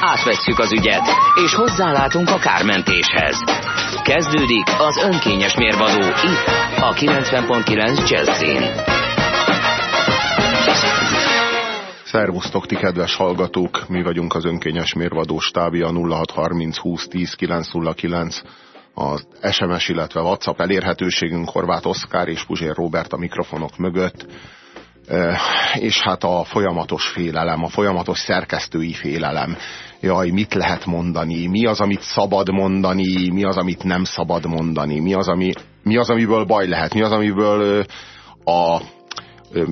Átvesszük az ügyet, és hozzálátunk a kármentéshez. Kezdődik az önkényes mérvadó itt, a 90.9 Jazzin. Szervusztok, ti kedves hallgatók! Mi vagyunk az önkényes mérvadó stábja 0630 20 10 909 az SMS, illetve WhatsApp elérhetőségünk Horváth Oszkár és Puzsér Robert a mikrofonok mögött és hát a folyamatos félelem, a folyamatos szerkesztői félelem. Jaj, mit lehet mondani, mi az, amit szabad mondani, mi az, amit nem szabad mondani, mi az, ami, mi az amiből baj lehet, mi az, amiből a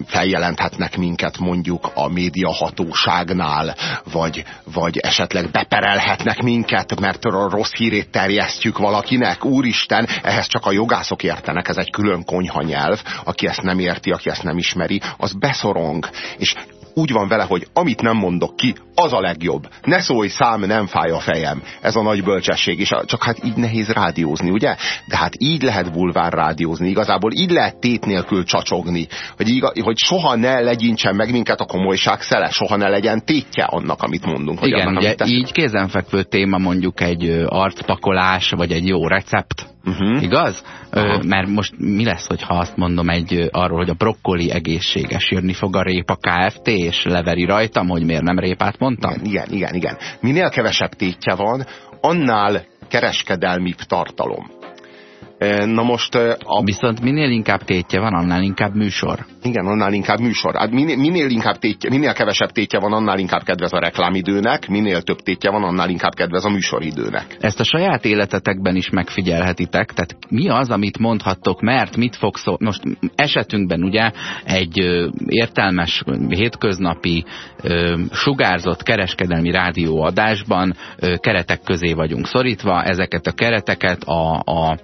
feljelenthetnek minket mondjuk a médiahatóságnál, vagy, vagy esetleg beperelhetnek minket, mert a rossz hírét terjesztjük valakinek. Úristen, ehhez csak a jogászok értenek, ez egy külön konyha nyelv. Aki ezt nem érti, aki ezt nem ismeri, az beszorong. És úgy van vele, hogy amit nem mondok ki, az a legjobb. Ne szólj szám, nem fáj a fejem. Ez a nagy bölcsesség, és csak hát így nehéz rádiózni, ugye? De hát így lehet bulvár rádiózni, igazából így lehet tét nélkül csacsogni, hogy, iga, hogy soha ne legyintsen meg minket a komolyság szele, soha ne legyen tétje annak, amit mondunk. Igen, annak, ugye így kézenfekvő téma mondjuk egy arcpakolás, vagy egy jó recept, Uh -huh. Igaz? Ö, mert most mi lesz, hogyha azt mondom egy arról, hogy a brokkoli egészséges, jönni fog a répa KFT, és leveri rajtam, hogy miért nem répát mondtam? Igen, igen, igen. igen. Minél kevesebb tétje van, annál kereskedelmibb tartalom. Na most... A... Viszont minél inkább tétje van, annál inkább műsor. Igen, annál inkább műsor. Hát minél, minél, inkább tétje, minél kevesebb tétje van, annál inkább kedvez a reklámidőnek, minél több tétje van, annál inkább kedvez a műsoridőnek. Ezt a saját életetekben is megfigyelhetitek, tehát mi az, amit mondhattok, mert mit fog szó... Most esetünkben ugye egy ö, értelmes, hétköznapi, ö, sugárzott kereskedelmi rádióadásban ö, keretek közé vagyunk szorítva, ezeket a kereteket a, a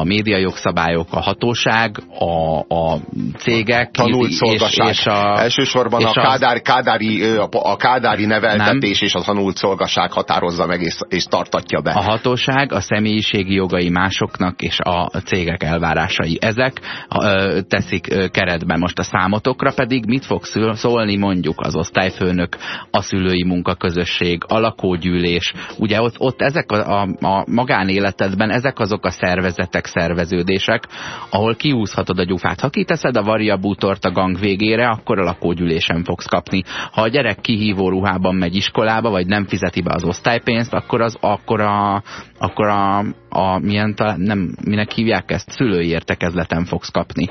a média jogszabályok, a hatóság, a, a cégek tanult szolgaság. És, és a, Elsősorban és a, kádár, kádári, a kádári neveltetés nem. és a tanult szolgaság határozza meg és, és tartatja be. A hatóság a személyiségi jogai másoknak és a cégek elvárásai. Ezek ö, teszik keretben. Most a számotokra pedig mit fog szólni mondjuk az osztályfőnök, a szülői munkaközösség, a lakógyűlés. Ugye ott, ott ezek a, a, a magánéletedben ezek azok a szervezetek, rengeteg szerveződések, ahol kiúzhatod a gyufát. Ha kiteszed a variabútort a gang végére, akkor a lakógyűlésen fogsz kapni. Ha a gyerek kihívó ruhában megy iskolába, vagy nem fizeti be az osztálypénzt, akkor, az, akkor, a, akkor a, a milyen, nem, minek hívják ezt, szülői értekezleten fogsz kapni.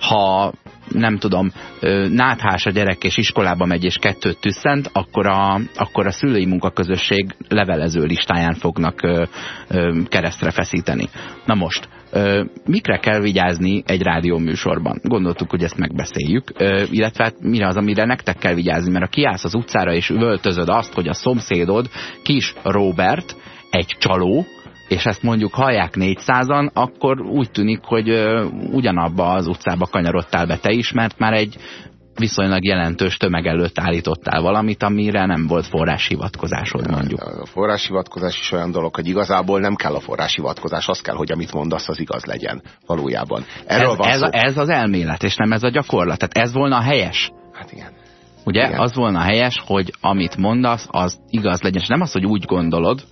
Ha nem tudom, náthás a gyerek és iskolába megy és kettőt tüsszent, akkor a, akkor a szülői munkaközösség levelező listáján fognak ö, ö, keresztre feszíteni. Na most, ö, mikre kell vigyázni egy rádióműsorban? Gondoltuk, hogy ezt megbeszéljük, ö, illetve hát mire az, amire nektek kell vigyázni, mert ha kiállsz az utcára és üvöltözöd azt, hogy a szomszédod kis Robert egy csaló, és ezt mondjuk hallják 400-an, akkor úgy tűnik, hogy ugyanabba az utcába kanyarodtál be te is, mert már egy viszonylag jelentős tömeg előtt állítottál valamit, amire nem volt forráshivatkozásod mondjuk. A forráshivatkozás is olyan dolog, hogy igazából nem kell a forráshivatkozás, az kell, hogy amit mondasz, az igaz legyen valójában. Erről ez, van ez, szó. ez az elmélet, és nem ez a gyakorlat. Tehát ez volna a helyes. Hát igen. Ugye? Igen. Az volna helyes, hogy amit mondasz, az igaz legyen. És nem az, hogy úgy gondolod,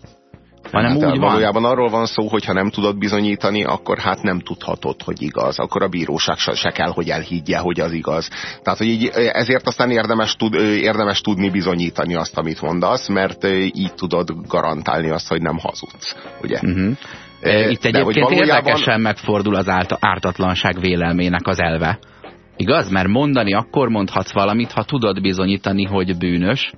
hanem hát úgy valójában van. arról van szó, hogy ha nem tudod bizonyítani, akkor hát nem tudhatod, hogy igaz. Akkor a bíróság se kell, hogy elhiggye, hogy az igaz. Tehát, hogy így, ezért aztán érdemes, tud, érdemes tudni bizonyítani azt, amit mondasz, mert így tudod garantálni azt, hogy nem hazudsz. Ugye? Uh -huh. Itt De, egyébként valójában... érdekesen megfordul az ártatlanság vélelmének az elve. Igaz? Mert mondani akkor mondhatsz valamit, ha tudod bizonyítani, hogy bűnös,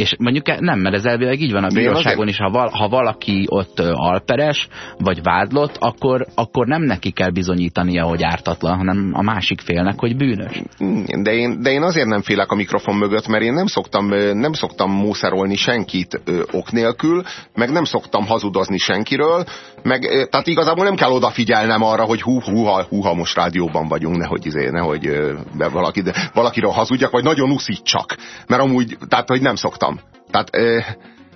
És mondjuk e- nem, mert ez elvileg így van a bíróságon is, ha, val, ha valaki ott alperes, vagy vádlott, akkor, akkor nem neki kell bizonyítania, hogy ártatlan, hanem a másik félnek, hogy bűnös. De én, de én azért nem félek a mikrofon mögött, mert én nem szoktam, nem szoktam mószerolni senkit ö, ok nélkül, meg nem szoktam hazudozni senkiről, meg, tehát igazából nem kell odafigyelnem arra, hogy hú, hú, hú, ha most rádióban vagyunk, nehogy, izé, nehogy de valaki, de valakiről hazudjak, vagy nagyon uszítsak. Mert amúgy, tehát, hogy nem szoktam. Tehát,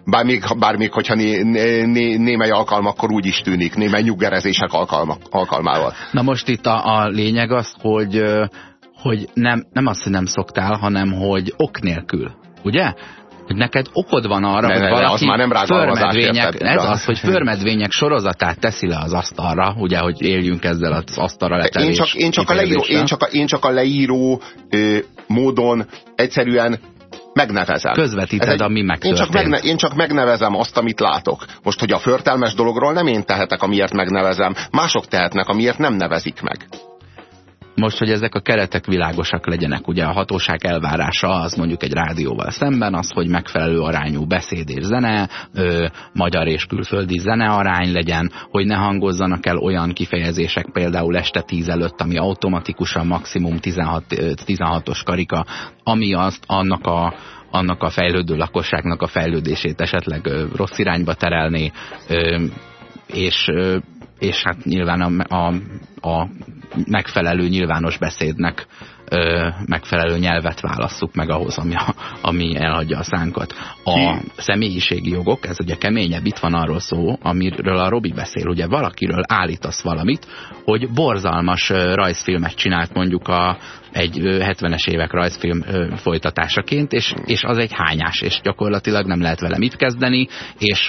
bár még, bár még hogyha né, né, némely alkalmakkor úgy is tűnik, némely nyuggerezések alkalma, alkalmával. Na most itt a, a lényeg az, hogy, hogy nem, nem azt, hogy nem szoktál, hanem hogy ok nélkül. Ugye? hogy neked okod van arra, ne, hogy valaki az már nem förmedvények, ez az, hogy förmedvények sorozatát teszi le az asztalra, ugye, hogy éljünk ezzel az asztalra letelés. Én csak, én csak, a leíró, én csak, a, én csak a leíró ö, módon egyszerűen megnevezem. Közvetíted, egy, ami megtörtént. Én csak, megne, én csak megnevezem azt, amit látok. Most, hogy a förtelmes dologról nem én tehetek, amiért megnevezem, mások tehetnek, amiért nem nevezik meg. Most, hogy ezek a keretek világosak legyenek, ugye a hatóság elvárása az mondjuk egy rádióval szemben, az, hogy megfelelő arányú beszéd és zene, ö, magyar és külföldi zene arány legyen, hogy ne hangozzanak el olyan kifejezések például este 10 előtt, ami automatikusan maximum 16, 16-os karika, ami azt annak a annak a fejlődő lakosságnak a fejlődését esetleg rossz irányba terelni, és, és hát nyilván a, a, a megfelelő nyilvános beszédnek ö, megfelelő nyelvet válasszuk meg ahhoz, ami, a, ami elhagyja a szánkat. A személyiségi jogok, ez ugye keményebb, itt van arról szó, amiről a Robi beszél, ugye valakiről állítasz valamit, hogy borzalmas rajzfilmet csinált mondjuk a, egy 70-es évek rajzfilm folytatásaként, és, és az egy hányás, és gyakorlatilag nem lehet vele mit kezdeni, és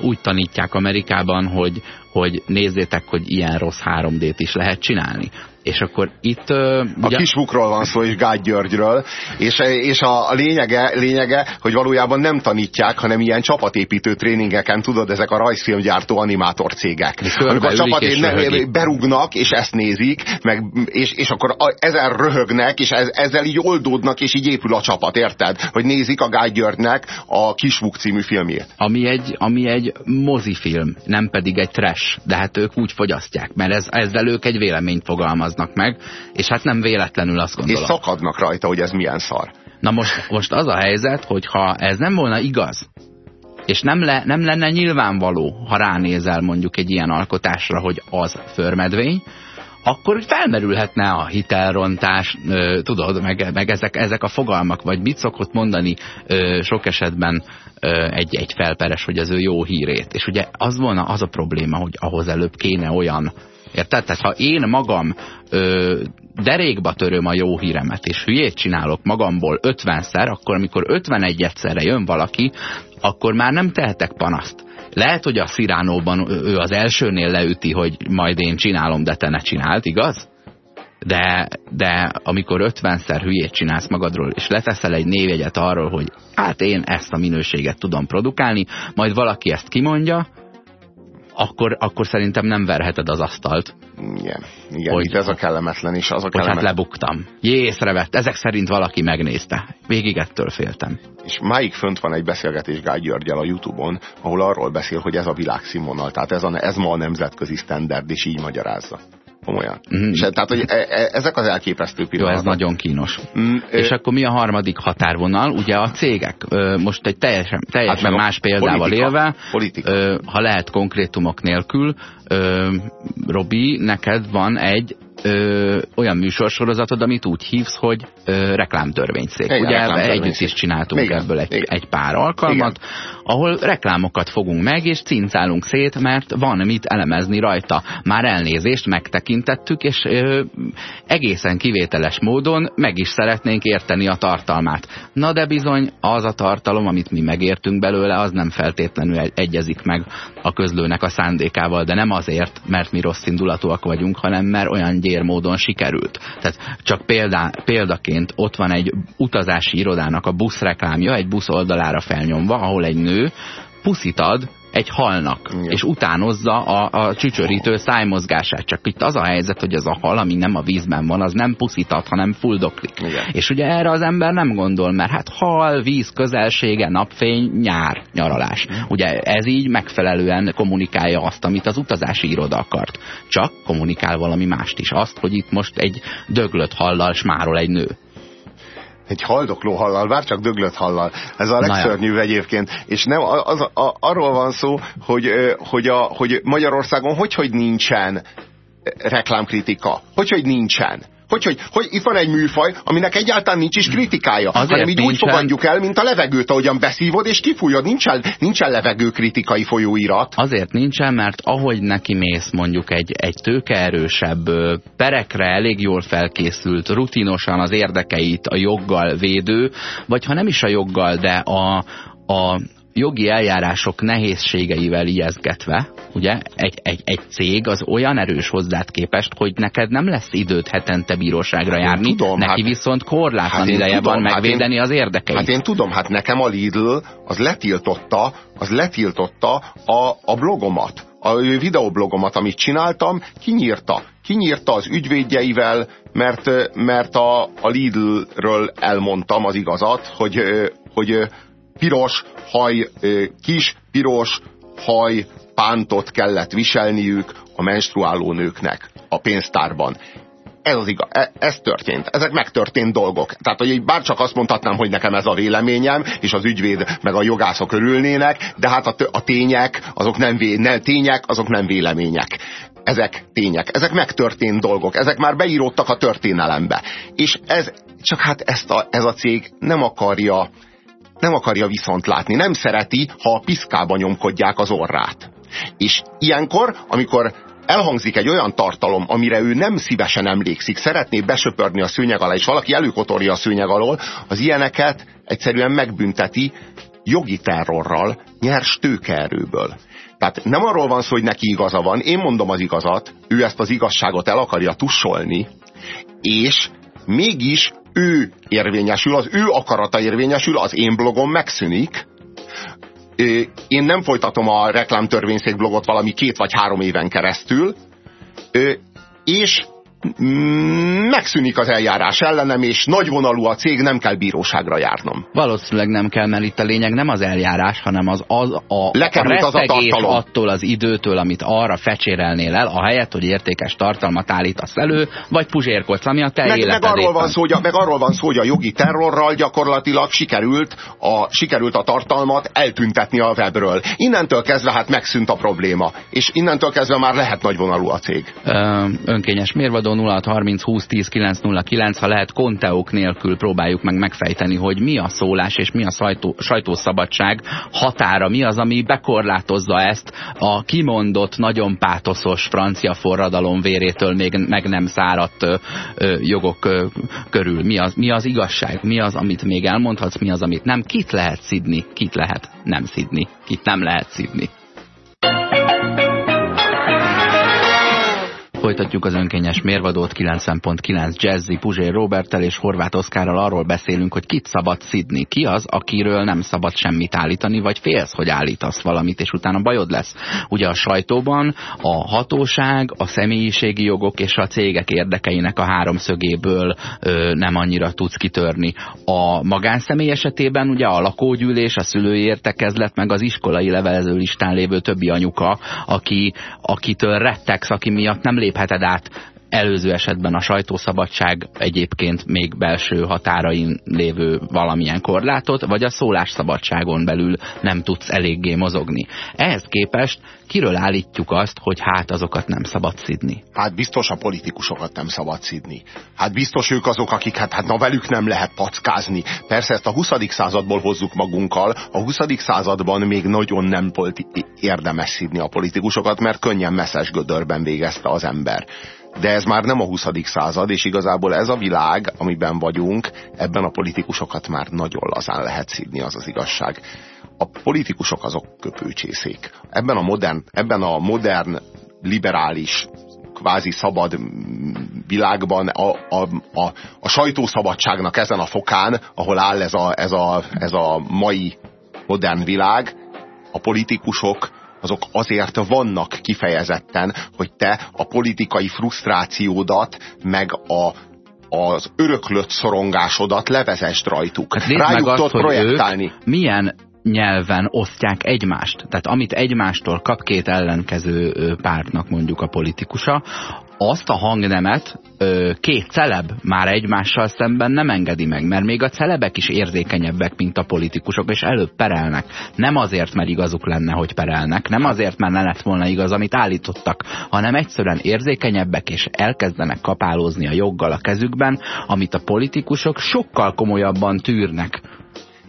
úgy tanítják Amerikában, hogy, hogy nézzétek, hogy ilyen rossz 3D-t is lehet csinálni. És akkor itt... Uh, a ugye... kisbukról van szó, és Gágy Györgyről, és, és a, a lényege, lényege, hogy valójában nem tanítják, hanem ilyen csapatépítő tréningeken, tudod, ezek a rajzfilmgyártó animátor cégek. Amikor a csapat és ne, berúgnak, és ezt nézik, meg, és, és akkor a, ezen röhögnek, és ez, ezzel így oldódnak, és így épül a csapat, érted? Hogy nézik a Gágy Györgynek a Kisbuk című filmjét. Ami egy, ami egy mozifilm, nem pedig egy trash, de hát ők úgy fogyasztják, mert ez, ezzel ők egy véleményt fogalmaz fogalmaznak meg, és hát nem véletlenül azt gondolom. És szakadnak rajta, hogy ez milyen szar. Na most, most az a helyzet, hogy ha ez nem volna igaz, és nem, le, nem lenne nyilvánvaló, ha ránézel mondjuk egy ilyen alkotásra, hogy az förmedvény, akkor felmerülhetne a hitelrontás, ö, tudod, meg, meg ezek, ezek a fogalmak, vagy mit szokott mondani ö, sok esetben ö, egy, egy felperes, hogy az ő jó hírét. És ugye az volna az a probléma, hogy ahhoz előbb kéne olyan Érted? Tehát ha én magam ö, derékba töröm a jó híremet, és hülyét csinálok magamból 50-szer, akkor amikor 51 egyszerre jön valaki, akkor már nem tehetek panaszt. Lehet, hogy a Sziránóban ő az elsőnél leüti, hogy majd én csinálom, de te ne csináld, igaz? De, de amikor 50-szer hülyét csinálsz magadról, és leteszel egy névjegyet arról, hogy hát én ezt a minőséget tudom produkálni, majd valaki ezt kimondja, akkor, akkor szerintem nem verheted az asztalt. Igen, igen hogy, itt ez a kellemetlen is. Az a kellemetlen. Hogy hát lebuktam. Jé, észrevett. Ezek szerint valaki megnézte. Végig ettől féltem. És máig fönt van egy beszélgetés Gágy Györgyel a Youtube-on, ahol arról beszél, hogy ez a világszínvonal. Tehát ez, a, ez ma a nemzetközi standard, és így magyarázza komolyan. Mm. És, tehát, hogy e, e, ezek az elképesztő pillanatok. Jó, ez nagyon kínos. Mm, és ö... akkor mi a harmadik határvonal? Ugye a cégek. Most egy teljesen, teljesen hát más példával politika. élve, politika. Ha lehet konkrétumok nélkül, Robi, neked van egy ö, olyan műsorsorozatod, amit úgy hívsz, hogy ö, reklámtörvényszék. Igen, Ugye reklámtörvényszék. együtt is csináltunk Igen. ebből egy, egy pár alkalmat, Igen. ahol reklámokat fogunk meg, és cincálunk szét, mert van mit elemezni rajta. Már elnézést megtekintettük, és ö, egészen kivételes módon meg is szeretnénk érteni a tartalmát. Na de bizony az a tartalom, amit mi megértünk belőle, az nem feltétlenül egyezik meg a közlőnek a szándékával, de nem azért, mert mi rossz indulatúak vagyunk, hanem mert olyan gyér módon sikerült. Tehát csak példá, példaként ott van egy utazási irodának a busz reklámja, egy busz oldalára felnyomva, ahol egy nő puszit ad egy halnak, Igen. és utánozza a, a csücsörítő szájmozgását. Csak itt az a helyzet, hogy az a hal, ami nem a vízben van, az nem puszítat, hanem fuldoklik. Igen. És ugye erre az ember nem gondol, mert hát hal, víz közelsége, napfény, nyár, nyaralás. Ugye ez így megfelelően kommunikálja azt, amit az utazási iroda akart. Csak kommunikál valami mást is. Azt, hogy itt most egy döglött hallal smárol egy nő egy haldokló hallal, bár csak döglött hallal. Ez a legszörnyűbb egyébként. És nem, az, az, arról van szó, hogy, hogy, a, hogy Magyarországon hogy, hogy nincsen reklámkritika. Hogy, hogy nincsen. Hogy, hogy, hogy itt van egy műfaj, aminek egyáltalán nincs is kritikája, Azért hanem így nincsen... úgy fogadjuk el, mint a levegőt, ahogyan beszívod és kifújod, nincsen, nincsen levegő kritikai folyóirat. Azért nincsen, mert ahogy neki mész mondjuk egy, egy tőkeerősebb, perekre elég jól felkészült, rutinosan az érdekeit a joggal védő, vagy ha nem is a joggal, de a, a, jogi eljárások nehézségeivel ijeszgetve, ugye, egy, egy, egy cég az olyan erős hozzád képest, hogy neked nem lesz időt hetente bíróságra járni, tudom, neki hát, viszont korlátlan hát ideje tudom, van megvédeni hát én, az érdekeit. Hát én tudom, hát nekem a Lidl az letiltotta, az letiltotta a, a blogomat, a videoblogomat, amit csináltam, kinyírta. Kinyírta az ügyvédjeivel, mert, mert a, a Lidl-ről elmondtam az igazat, hogy, hogy piros haj, kis piros haj pántot kellett viselniük a menstruáló nőknek a pénztárban. Ez az igaz, e, ez történt. Ezek megtörtént dolgok. Tehát, hogy bárcsak azt mondhatnám, hogy nekem ez a véleményem, és az ügyvéd meg a jogászok örülnének, de hát a, a tények, azok nem, vé, nem tények, azok nem vélemények. Ezek tények, ezek megtörtént dolgok, ezek már beíródtak a történelembe. És ez, csak hát ezt a, ez a cég nem akarja, nem akarja viszont látni, nem szereti, ha a piszkába nyomkodják az orrát. És ilyenkor, amikor elhangzik egy olyan tartalom, amire ő nem szívesen emlékszik, szeretné besöpörni a szőnyeg alá, és valaki előkotorja a szőnyeg alól, az ilyeneket egyszerűen megbünteti jogi terrorral, nyers tőkeerőből. Tehát nem arról van szó, hogy neki igaza van, én mondom az igazat, ő ezt az igazságot el akarja tussolni, és mégis ő érvényesül, az ő akarata érvényesül, az én blogom megszűnik, én nem folytatom a reklámtörvényszék blogot valami két vagy három éven keresztül, és megszűnik az eljárás ellenem, és nagyvonalú a cég, nem kell bíróságra járnom. Valószínűleg nem kell, mert itt a lényeg nem az eljárás, hanem az, az a, Lekerült a az a tartalom. attól az időtől, amit arra fecsérelnél el, ahelyett, hogy értékes tartalmat állítasz elő, vagy puzsérkodsz, ami a te meg, meg arról, van szó, hogy a, meg arról van szó, hogy a jogi terrorral gyakorlatilag sikerült a, sikerült a tartalmat eltüntetni a webről. Innentől kezdve hát megszűnt a probléma, és innentől kezdve már lehet nagyvonalú a cég. Ö, önkényes mérvadó 0630 20 10 909, ha lehet konteók nélkül próbáljuk meg megfejteni, hogy mi a szólás és mi a sajtó, sajtószabadság határa, mi az, ami bekorlátozza ezt a kimondott, nagyon pátoszos francia forradalom vérétől még meg nem száradt ö, ö, jogok ö, körül. Mi az, mi az igazság? Mi az, amit még elmondhatsz? Mi az, amit nem? Kit lehet szidni? Kit lehet nem szidni? Kit nem lehet szidni? Folytatjuk az önkényes mérvadót 90.9 Jazzy, Puzsér Robertel és Horváth Oszkárral arról beszélünk, hogy kit szabad szidni. Ki az, akiről nem szabad semmit állítani, vagy félsz, hogy állítasz valamit, és utána bajod lesz. Ugye a sajtóban a hatóság, a személyiségi jogok és a cégek érdekeinek a háromszögéből ö, nem annyira tudsz kitörni. A magánszemély esetében ugye a lakógyűlés, a szülői értekezlet, meg az iskolai levelező listán lévő többi anyuka, aki, akitől rettegsz, aki miatt nem lép lépheted át előző esetben a sajtószabadság egyébként még belső határain lévő valamilyen korlátot, vagy a szólásszabadságon belül nem tudsz eléggé mozogni. Ehhez képest kiről állítjuk azt, hogy hát azokat nem szabad szidni? Hát biztos a politikusokat nem szabad szidni. Hát biztos ők azok, akik hát, hát na velük nem lehet packázni. Persze ezt a 20. századból hozzuk magunkkal, a 20. században még nagyon nem volt érdemes szidni a politikusokat, mert könnyen messzes gödörben végezte az ember de ez már nem a 20. század, és igazából ez a világ, amiben vagyunk, ebben a politikusokat már nagyon lazán lehet szídni, az az igazság. A politikusok azok köpőcsészék. Ebben a modern, ebben a modern liberális kvázi szabad világban a, a, a, a sajtószabadságnak ezen a fokán, ahol áll ez a, ez, a, ez a mai modern világ, a politikusok azok azért vannak kifejezetten, hogy te a politikai frusztrációdat, meg a, az öröklött szorongásodat levezest rajtuk. Hát Rájuk meg azt, projektálni. Ők milyen nyelven osztják egymást. Tehát amit egymástól kap két ellenkező pártnak mondjuk a politikusa, azt a hangnemet két celeb már egymással szemben nem engedi meg, mert még a celebek is érzékenyebbek, mint a politikusok, és előbb perelnek. Nem azért, mert igazuk lenne, hogy perelnek, nem azért, mert ne lett volna igaz, amit állítottak, hanem egyszerűen érzékenyebbek, és elkezdenek kapálózni a joggal a kezükben, amit a politikusok sokkal komolyabban tűrnek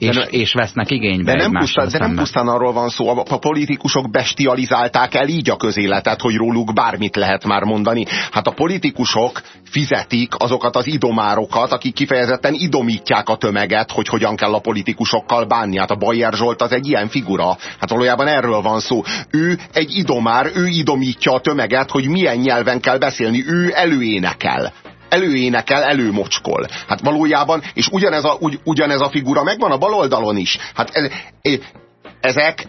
és, de, és vesznek igénybe de nem, pusztán, de nem pusztán arról van szó, a, a politikusok bestializálták el így a közéletet, hogy róluk bármit lehet már mondani. Hát a politikusok fizetik azokat az idomárokat, akik kifejezetten idomítják a tömeget, hogy hogyan kell a politikusokkal bánni. Hát a Bayer Zsolt az egy ilyen figura. Hát valójában erről van szó. Ő egy idomár, ő idomítja a tömeget, hogy milyen nyelven kell beszélni. Ő előénekel előénekel, előmocskol. Hát valójában, és ugyanez a, ugy, ugyanez a figura megvan a baloldalon is. Hát ez, ezek,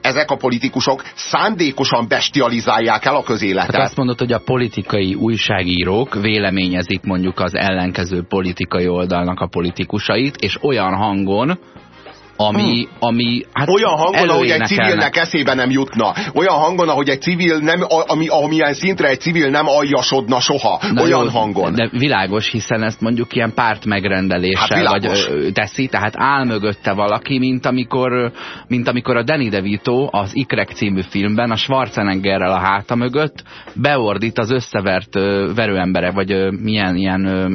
ezek a politikusok szándékosan bestializálják el a közéletet. Hát azt mondod, hogy a politikai újságírók véleményezik mondjuk az ellenkező politikai oldalnak a politikusait, és olyan hangon, ami, hmm. ami hát Olyan hangon, ahogy egy civilnek eszébe nem jutna. Olyan hangon, ahogy egy civil nem, ami, amilyen szintre egy civil nem aljasodna soha. Na Olyan jó, hangon. De világos, hiszen ezt mondjuk ilyen párt megrendeléssel hát vagy teszi, tehát áll mögötte valaki, mint amikor, mint amikor a Danny DeVito az Ikrek című filmben a Schwarzeneggerrel a háta mögött beordít az összevert verőembere, vagy milyen ilyen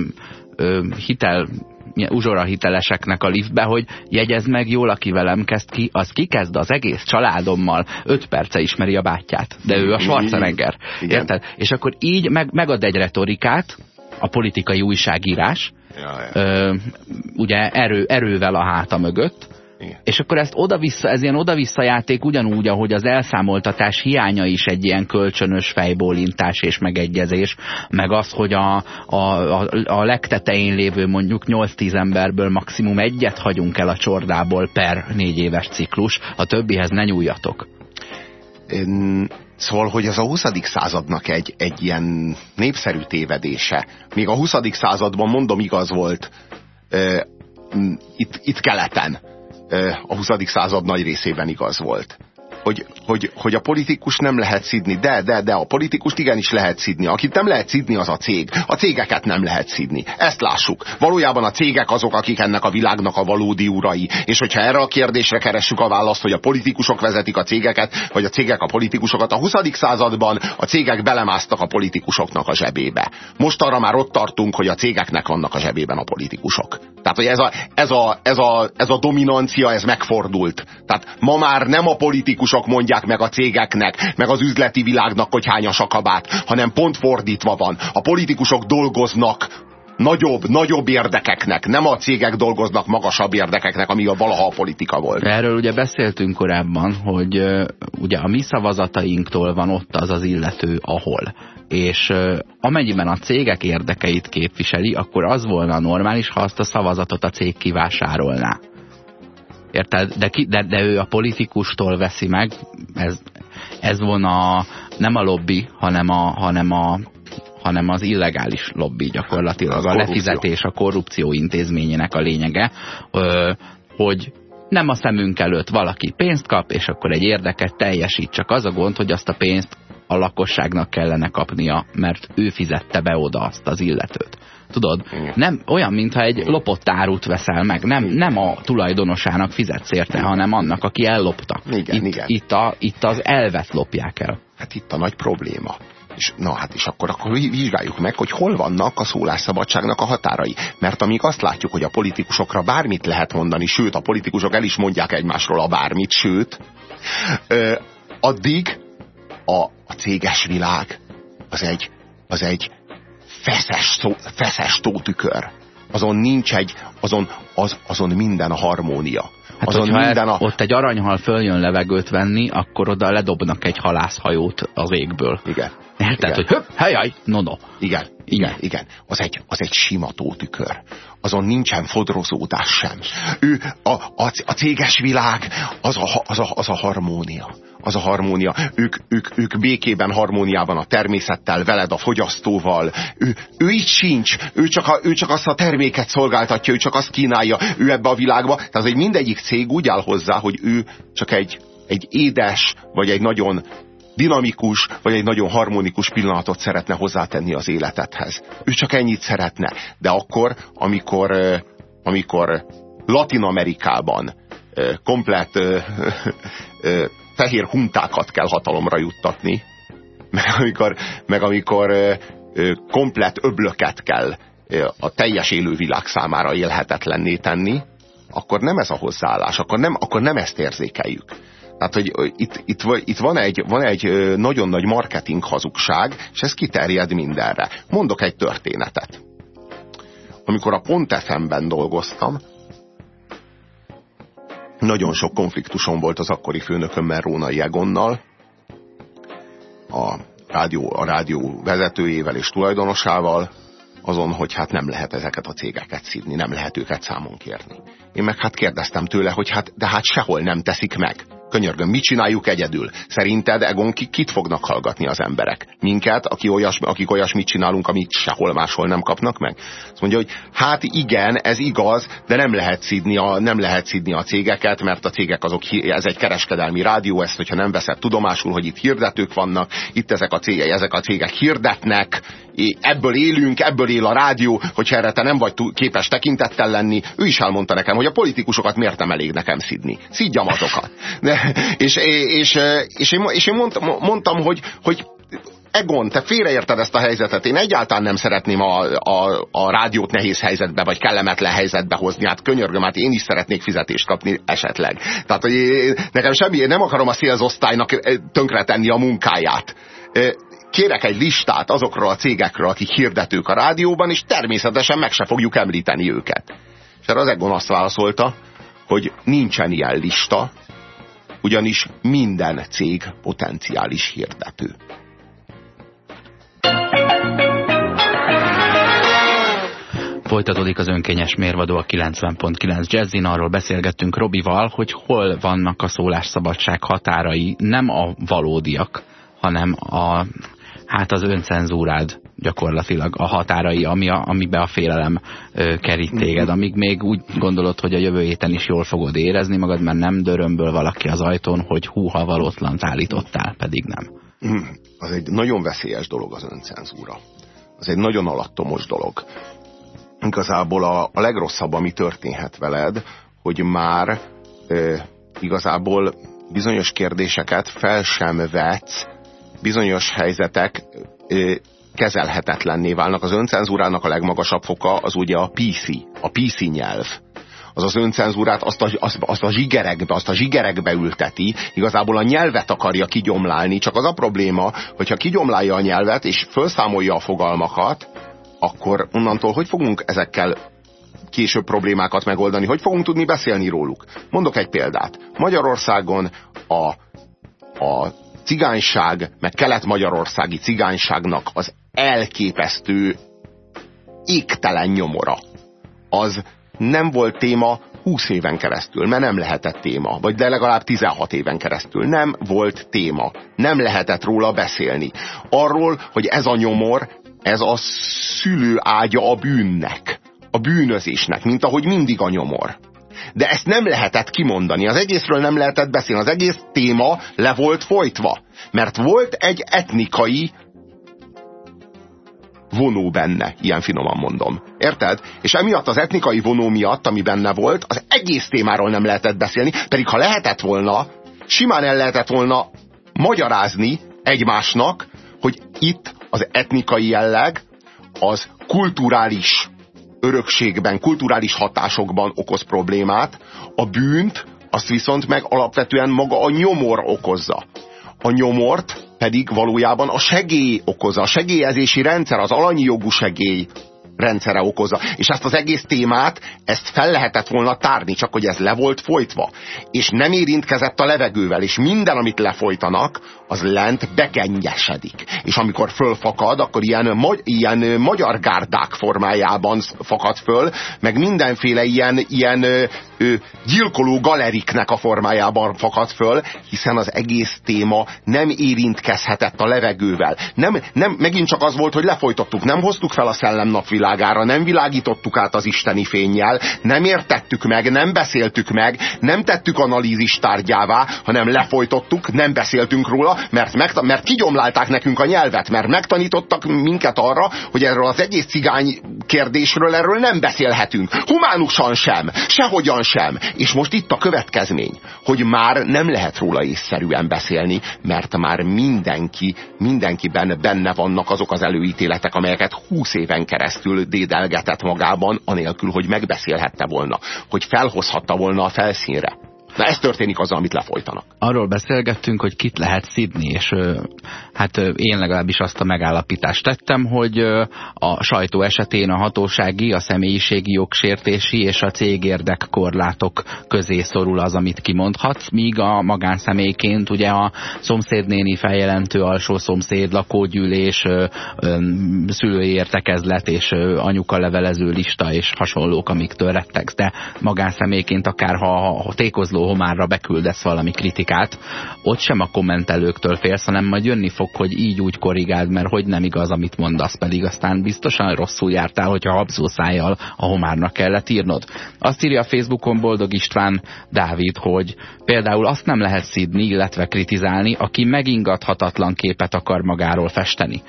hitel uzsora hiteleseknek a liftbe, hogy jegyezd meg jól, aki velem kezd ki, az kikezd az egész családommal, öt perce ismeri a bátyját, de ő a Schwarzenegger. Érted? És akkor így meg, megad egy retorikát, a politikai újságírás, ja, ja. Ö, ugye erő, erővel a háta mögött, igen. És akkor ezt oda-vissza, ez ilyen oda-vissza játék ugyanúgy, ahogy az elszámoltatás hiánya is egy ilyen kölcsönös fejbólintás és megegyezés, meg az, hogy a, a, a, a legtetején lévő mondjuk 8-10 emberből maximum egyet hagyunk el a csordából per négy éves ciklus, a többihez ne nyúljatok. Én, szóval, hogy ez a 20. századnak egy, egy ilyen népszerű tévedése. Még a 20. században mondom igaz volt, itt, itt keleten a 20. század nagy részében igaz volt hogy, hogy, hogy a politikus nem lehet szidni. De, de, de, a politikust igenis lehet szidni. Akit nem lehet szidni, az a cég. A cégeket nem lehet szidni. Ezt lássuk. Valójában a cégek azok, akik ennek a világnak a valódi urai. És hogyha erre a kérdésre keressük a választ, hogy a politikusok vezetik a cégeket, vagy a cégek a politikusokat, a 20. században a cégek belemásztak a politikusoknak a zsebébe. Most arra már ott tartunk, hogy a cégeknek vannak a zsebében a politikusok. Tehát, hogy ez a, ez a, ez a, ez a dominancia, ez megfordult. Tehát ma már nem a politikusok politikusok mondják meg a cégeknek, meg az üzleti világnak, hogy hányas a kabát, hanem pont fordítva van. A politikusok dolgoznak nagyobb, nagyobb érdekeknek, nem a cégek dolgoznak magasabb érdekeknek, ami a valaha a politika volt. Erről ugye beszéltünk korábban, hogy ugye a mi szavazatainktól van ott az az illető, ahol. És amennyiben a cégek érdekeit képviseli, akkor az volna normális, ha azt a szavazatot a cég kivásárolná. Érted? De, ki, de, de ő a politikustól veszi meg, ez, ez volna nem a lobby, hanem, a, hanem, a, hanem az illegális lobby gyakorlatilag. A lefizetés, a korrupció intézményének a lényege, hogy nem a szemünk előtt valaki pénzt kap, és akkor egy érdeket teljesít. Csak az a gond, hogy azt a pénzt a lakosságnak kellene kapnia, mert ő fizette be oda azt az illetőt. Tudod? Nem, olyan, mintha egy lopott árut veszel meg. Nem, nem a tulajdonosának fizetsz érte, hanem annak, aki ellopta. Igen, itt, igen. Itt, a, itt az elvet lopják el. Hát itt a nagy probléma. És, na hát és akkor, akkor vizsgáljuk meg, hogy hol vannak a szólásszabadságnak a határai. Mert amíg azt látjuk, hogy a politikusokra bármit lehet mondani, sőt, a politikusok el is mondják egymásról a bármit, sőt, ö, addig a, a céges világ az egy, az egy feszes, szó, feszes tótükör. Azon nincs egy, azon, az, azon minden a harmónia. Hát azon minden a... ott egy aranyhal följön levegőt venni, akkor oda ledobnak egy halászhajót az égből. Igen. Érted, hogy höpp, helyaj, no, no. Igen. Igen, igen. Az egy, az egy sima tótükör. Azon nincsen fodrozódás sem. Ő, a, a, a céges világ, az a, az, a, az a harmónia az a harmónia. Ők, ők, ők békében, harmóniában a természettel, veled, a fogyasztóval. Ő, ő így sincs. Ő csak, a, ő csak azt a terméket szolgáltatja, ő csak azt kínálja, ő ebbe a világba. Tehát egy mindegyik cég úgy áll hozzá, hogy ő csak egy, egy édes, vagy egy nagyon dinamikus, vagy egy nagyon harmonikus pillanatot szeretne hozzátenni az életedhez. Ő csak ennyit szeretne. De akkor, amikor, amikor Latin Amerikában komplet fehér huntákat kell hatalomra juttatni, meg amikor, meg amikor komplet öblöket kell a teljes élővilág számára élhetetlenné tenni, akkor nem ez a hozzáállás, akkor nem, akkor nem ezt érzékeljük. Tehát, hogy itt, itt, itt van, egy, van egy nagyon nagy marketing hazugság, és ez kiterjed mindenre. Mondok egy történetet. Amikor a Pont FM-ben dolgoztam, nagyon sok konfliktusom volt az akkori főnökömmel, Rónai Egonnal, a rádió, a rádió vezetőjével és tulajdonosával, azon, hogy hát nem lehet ezeket a cégeket szidni, nem lehet őket számon kérni. Én meg hát kérdeztem tőle, hogy hát, de hát sehol nem teszik meg. Könyörgöm, mit csináljuk egyedül? Szerinted, Egon, kit fognak hallgatni az emberek? Minket, aki olyas, akik olyasmit csinálunk, amit sehol máshol nem kapnak meg? Azt mondja, hogy hát igen, ez igaz, de nem lehet szidni a, nem lehet szidni a cégeket, mert a cégek azok, ez egy kereskedelmi rádió, ezt, hogyha nem veszed tudomásul, hogy itt hirdetők vannak, itt ezek a cégek, ezek a cégek hirdetnek, ebből élünk, ebből él a rádió, hogyha erre te nem vagy képes tekintettel lenni. Ő is elmondta nekem, hogy a politikusokat miért nem elég nekem szidni. Szidjam azokat. De, és, és, és, és én mondtam, hogy, hogy Egon, te félreérted ezt a helyzetet. Én egyáltalán nem szeretném a, a, a rádiót nehéz helyzetbe, vagy kellemetlen helyzetbe hozni. Hát könyörgöm, hát én is szeretnék fizetést kapni esetleg. Tehát, hogy nekem semmi, nem akarom a szélzosztálynak tönkretenni a munkáját kérek egy listát azokról a cégekről, akik hirdetők a rádióban, és természetesen meg se fogjuk említeni őket. És erre az Egon azt válaszolta, hogy nincsen ilyen lista, ugyanis minden cég potenciális hirdető. Folytatódik az önkényes mérvadó a 90.9 Jazzin, arról beszélgettünk Robival, hogy hol vannak a szólásszabadság határai, nem a valódiak, hanem a hát az öncenzúrád gyakorlatilag a határai, ami a, amibe a félelem ö, kerít téged, amíg még úgy gondolod, hogy a jövő héten is jól fogod érezni magad, mert nem dörömből valaki az ajtón, hogy húha valótlant állítottál, pedig nem. Mm, az egy nagyon veszélyes dolog az öncenzúra. Az egy nagyon alattomos dolog. Igazából a, a legrosszabb, ami történhet veled, hogy már ö, igazából bizonyos kérdéseket fel sem vetsz, bizonyos helyzetek kezelhetetlenné válnak. Az öncenzúrának a legmagasabb foka az ugye a PC, a PC nyelv az az öncenzúrát azt a, azt, azt a zsigerekbe, azt a zsigerekbe ülteti, igazából a nyelvet akarja kigyomlálni, csak az a probléma, hogyha kigyomlálja a nyelvet, és felszámolja a fogalmakat, akkor onnantól hogy fogunk ezekkel később problémákat megoldani, hogy fogunk tudni beszélni róluk. Mondok egy példát. Magyarországon a, a cigányság, meg kelet-magyarországi cigányságnak az elképesztő égtelen nyomora. Az nem volt téma 20 éven keresztül, mert nem lehetett téma, vagy de legalább 16 éven keresztül nem volt téma. Nem lehetett róla beszélni. Arról, hogy ez a nyomor, ez a szülő ágya a bűnnek, a bűnözésnek, mint ahogy mindig a nyomor. De ezt nem lehetett kimondani, az egészről nem lehetett beszélni, az egész téma le volt folytva. Mert volt egy etnikai vonó benne, ilyen finoman mondom. Érted? És emiatt az etnikai vonó miatt, ami benne volt, az egész témáról nem lehetett beszélni, pedig ha lehetett volna, simán el lehetett volna magyarázni egymásnak, hogy itt az etnikai jelleg az kulturális örökségben, kulturális hatásokban okoz problémát, a bűnt azt viszont meg alapvetően maga a nyomor okozza. A nyomort pedig valójában a segély okozza. A segélyezési rendszer, az alanyi jogú segély rendszere okozza. És ezt az egész témát, ezt fel lehetett volna tárni, csak hogy ez le volt folytva. És nem érintkezett a levegővel, és minden, amit lefolytanak, az lent bekennyesedik. És amikor fölfakad, akkor ilyen, magy ilyen magyar gárdák formájában fakad föl, meg mindenféle ilyen, ilyen ö, gyilkoló galeriknek a formájában fakad föl, hiszen az egész téma nem érintkezhetett a levegővel. Nem, nem, megint csak az volt, hogy lefolytottuk, nem hoztuk fel a szellem napvilágára, nem világítottuk át az isteni fényjel, nem értettük meg, nem beszéltük meg, nem tettük analízis tárgyává, hanem lefolytottuk, nem beszéltünk róla, mert, meg, mert kigyomlálták nekünk a nyelvet, mert megtanítottak minket arra, hogy erről az egész cigány kérdésről erről nem beszélhetünk. Humánusan sem, sehogyan sem. És most itt a következmény, hogy már nem lehet róla észszerűen beszélni, mert már mindenki, mindenkiben benne vannak azok az előítéletek, amelyeket húsz éven keresztül dédelgetett magában, anélkül, hogy megbeszélhette volna, hogy felhozhatta volna a felszínre. Na ez történik azzal, amit lefolytanak. Arról beszélgettünk, hogy kit lehet szidni, és hát én legalábbis azt a megállapítást tettem, hogy a sajtó esetén a hatósági, a személyiségi jogsértési és a cégérdek korlátok közé szorul az, amit kimondhatsz, míg a magánszemélyként ugye a szomszédnéni feljelentő alsó szomszéd, lakógyűlés, szülői értekezlet és anyuka levelező lista és hasonlók, amiktől rettegsz, de magánszemélyként akár ha, ha tékozló homárra beküldesz valami kritikát, ott sem a kommentelőktől félsz, hanem majd jönni fog, hogy így úgy korrigáld, mert hogy nem igaz, amit mondasz, pedig aztán biztosan rosszul jártál, hogyha habszószájjal a homárnak kellett írnod. Azt írja a Facebookon Boldog István Dávid, hogy például azt nem lehet szidni, illetve kritizálni, aki megingathatatlan képet akar magáról festeni.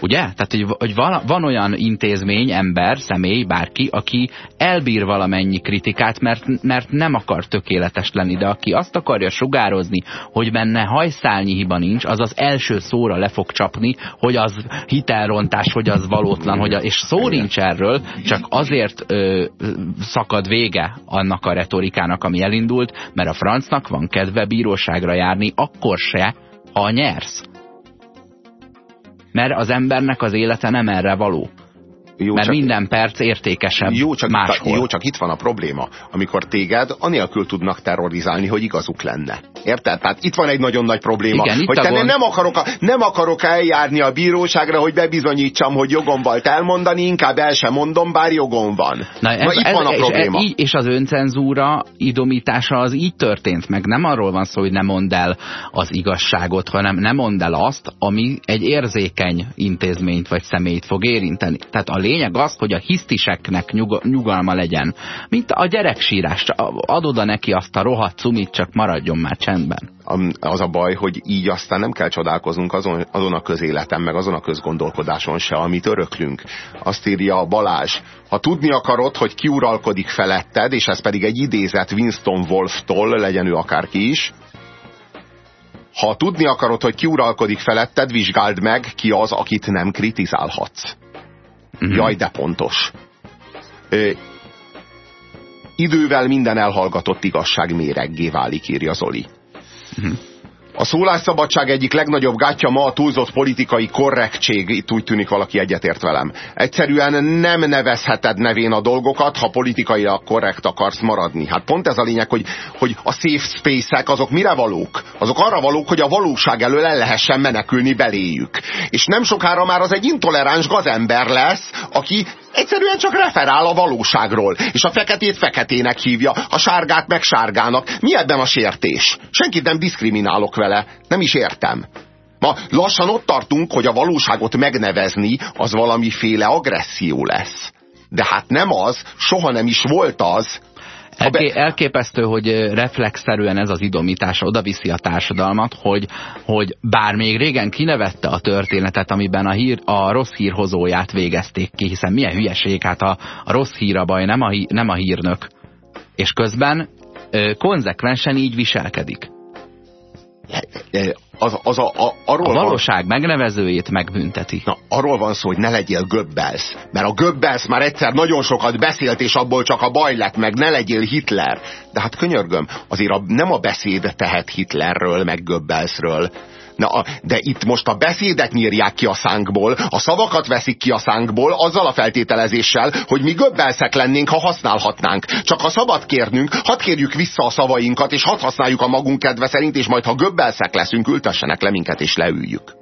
Ugye? Tehát, hogy, hogy van, van olyan intézmény, ember, személy, bárki, aki elbír valamennyi kritikát, mert, mert nem akar tökéletes lenni, de aki azt akarja sugározni, hogy benne hajszálnyi hiba nincs, az az első szóra le fog csapni, hogy az hitelrontás, hogy az valótlan, hogy a, és szó nincs erről, csak azért ö, szakad vége annak a retorikának, ami elindult, mert a francnak van kedve bíróságra járni, akkor se, ha nyersz mert az embernek az élete nem erre való. Jó, mert csak, minden perc értékesebb jó, csak máshol. Jó, csak itt van a probléma, amikor téged anélkül tudnak terrorizálni, hogy igazuk lenne. Érted? Tehát itt van egy nagyon nagy probléma, Igen, hogy te nem akarok, a, nem akarok eljárni a bíróságra, hogy bebizonyítsam, hogy jogom volt elmondani, inkább el sem mondom, bár jogom van. Na, ez, Na itt ez, van a probléma. És, és az öncenzúra idomítása az így történt, meg nem arról van szó, hogy ne mondd el az igazságot, hanem nem mondd el azt, ami egy érzékeny intézményt vagy személyt fog érinteni. Tehát a lényeg az, hogy a hisztiseknek nyug nyugalma legyen. Mint a gyereksírás, ad oda neki azt a rohadt cumit, csak maradjon már csendben. Az a baj, hogy így aztán nem kell csodálkoznunk azon, azon a közéleten, meg azon a közgondolkodáson se, amit öröklünk. Azt írja Balázs, ha tudni akarod, hogy ki uralkodik feletted, és ez pedig egy idézet Winston Wolf-tól, legyen ő akárki is, ha tudni akarod, hogy ki uralkodik feletted, vizsgáld meg, ki az, akit nem kritizálhatsz. Uh-huh. Jaj, de pontos. Ö, idővel minden elhallgatott igazság méreggé válik, írja Zoli. Uh-huh. A szólásszabadság egyik legnagyobb gátja ma a túlzott politikai korrektség, itt úgy tűnik valaki egyetért velem. Egyszerűen nem nevezheted nevén a dolgokat, ha politikailag korrekt akarsz maradni. Hát pont ez a lényeg, hogy, hogy a safe space-ek azok mire valók? Azok arra valók, hogy a valóság elől el lehessen menekülni beléjük. És nem sokára már az egy intoleráns gazember lesz, aki egyszerűen csak referál a valóságról, és a feketét feketének hívja, a sárgát meg sárgának. Mi ebben a sértés? Senkit nem diszkriminálok vele, nem is értem. Ma lassan ott tartunk, hogy a valóságot megnevezni az valamiféle agresszió lesz. De hát nem az, soha nem is volt az, Elké, elképesztő, hogy reflexzerűen ez az idomítás odaviszi a társadalmat, hogy, hogy bár még régen kinevette a történetet, amiben a, hír, a rossz hírhozóját végezték ki, hiszen milyen hülyeség, hát a, a rossz hír a baj, nem a, nem a hírnök. És közben ö, konzekvensen így viselkedik az, az a, a, arról a valóság van, megnevezőjét megbünteti. Na, arról van szó, hogy ne legyél Göbbels. Mert a Göbbels már egyszer nagyon sokat beszélt, és abból csak a baj lett, meg ne legyél Hitler. De hát könyörgöm, azért a, nem a beszéd tehet Hitlerről, meg Göbbelsről. Na, de itt most a beszédet nyírják ki a szánkból, a szavakat veszik ki a szánkból, azzal a feltételezéssel, hogy mi göbbelszek lennénk, ha használhatnánk. Csak ha szabad kérnünk, hadd kérjük vissza a szavainkat, és hadd használjuk a magunk kedve szerint, és majd ha göbbelszek leszünk, ültessenek le minket, és leüljük.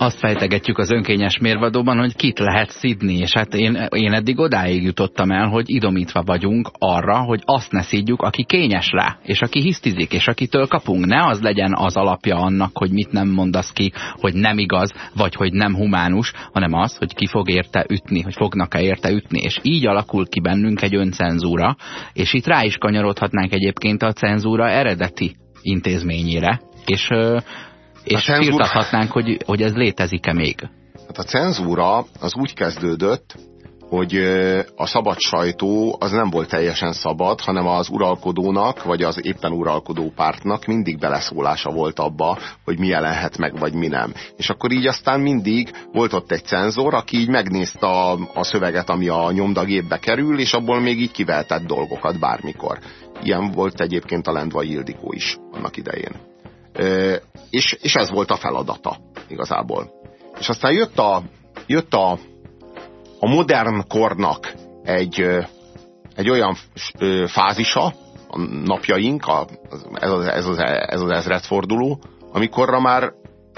Azt fejtegetjük az önkényes mérvadóban, hogy kit lehet szidni, és hát én, én eddig odáig jutottam el, hogy idomítva vagyunk arra, hogy azt ne szidjuk, aki kényes rá, és aki hisztizik, és akitől kapunk. Ne az legyen az alapja annak, hogy mit nem mondasz ki, hogy nem igaz, vagy hogy nem humánus, hanem az, hogy ki fog érte ütni, hogy fognak-e érte ütni, és így alakul ki bennünk egy öncenzúra, és itt rá is kanyarodhatnánk egyébként a cenzúra eredeti intézményére, és és cenzúra... firtathatnánk, hogy, hogy ez létezik-e még. Hát a cenzúra az úgy kezdődött, hogy a szabad sajtó az nem volt teljesen szabad, hanem az uralkodónak, vagy az éppen uralkodó pártnak mindig beleszólása volt abba, hogy mi jelenhet meg, vagy mi nem. És akkor így aztán mindig volt ott egy cenzor, aki így megnézte a, a szöveget, ami a nyomdagépbe kerül, és abból még így kiveltett dolgokat bármikor. Ilyen volt egyébként a Lendvai Ildikó is annak idején és, és ez volt a feladata igazából. És aztán jött a, jött a, a modern kornak egy, egy olyan fázisa, a napjaink, a, ez, az, ez, az, ez az ezredforduló, amikorra már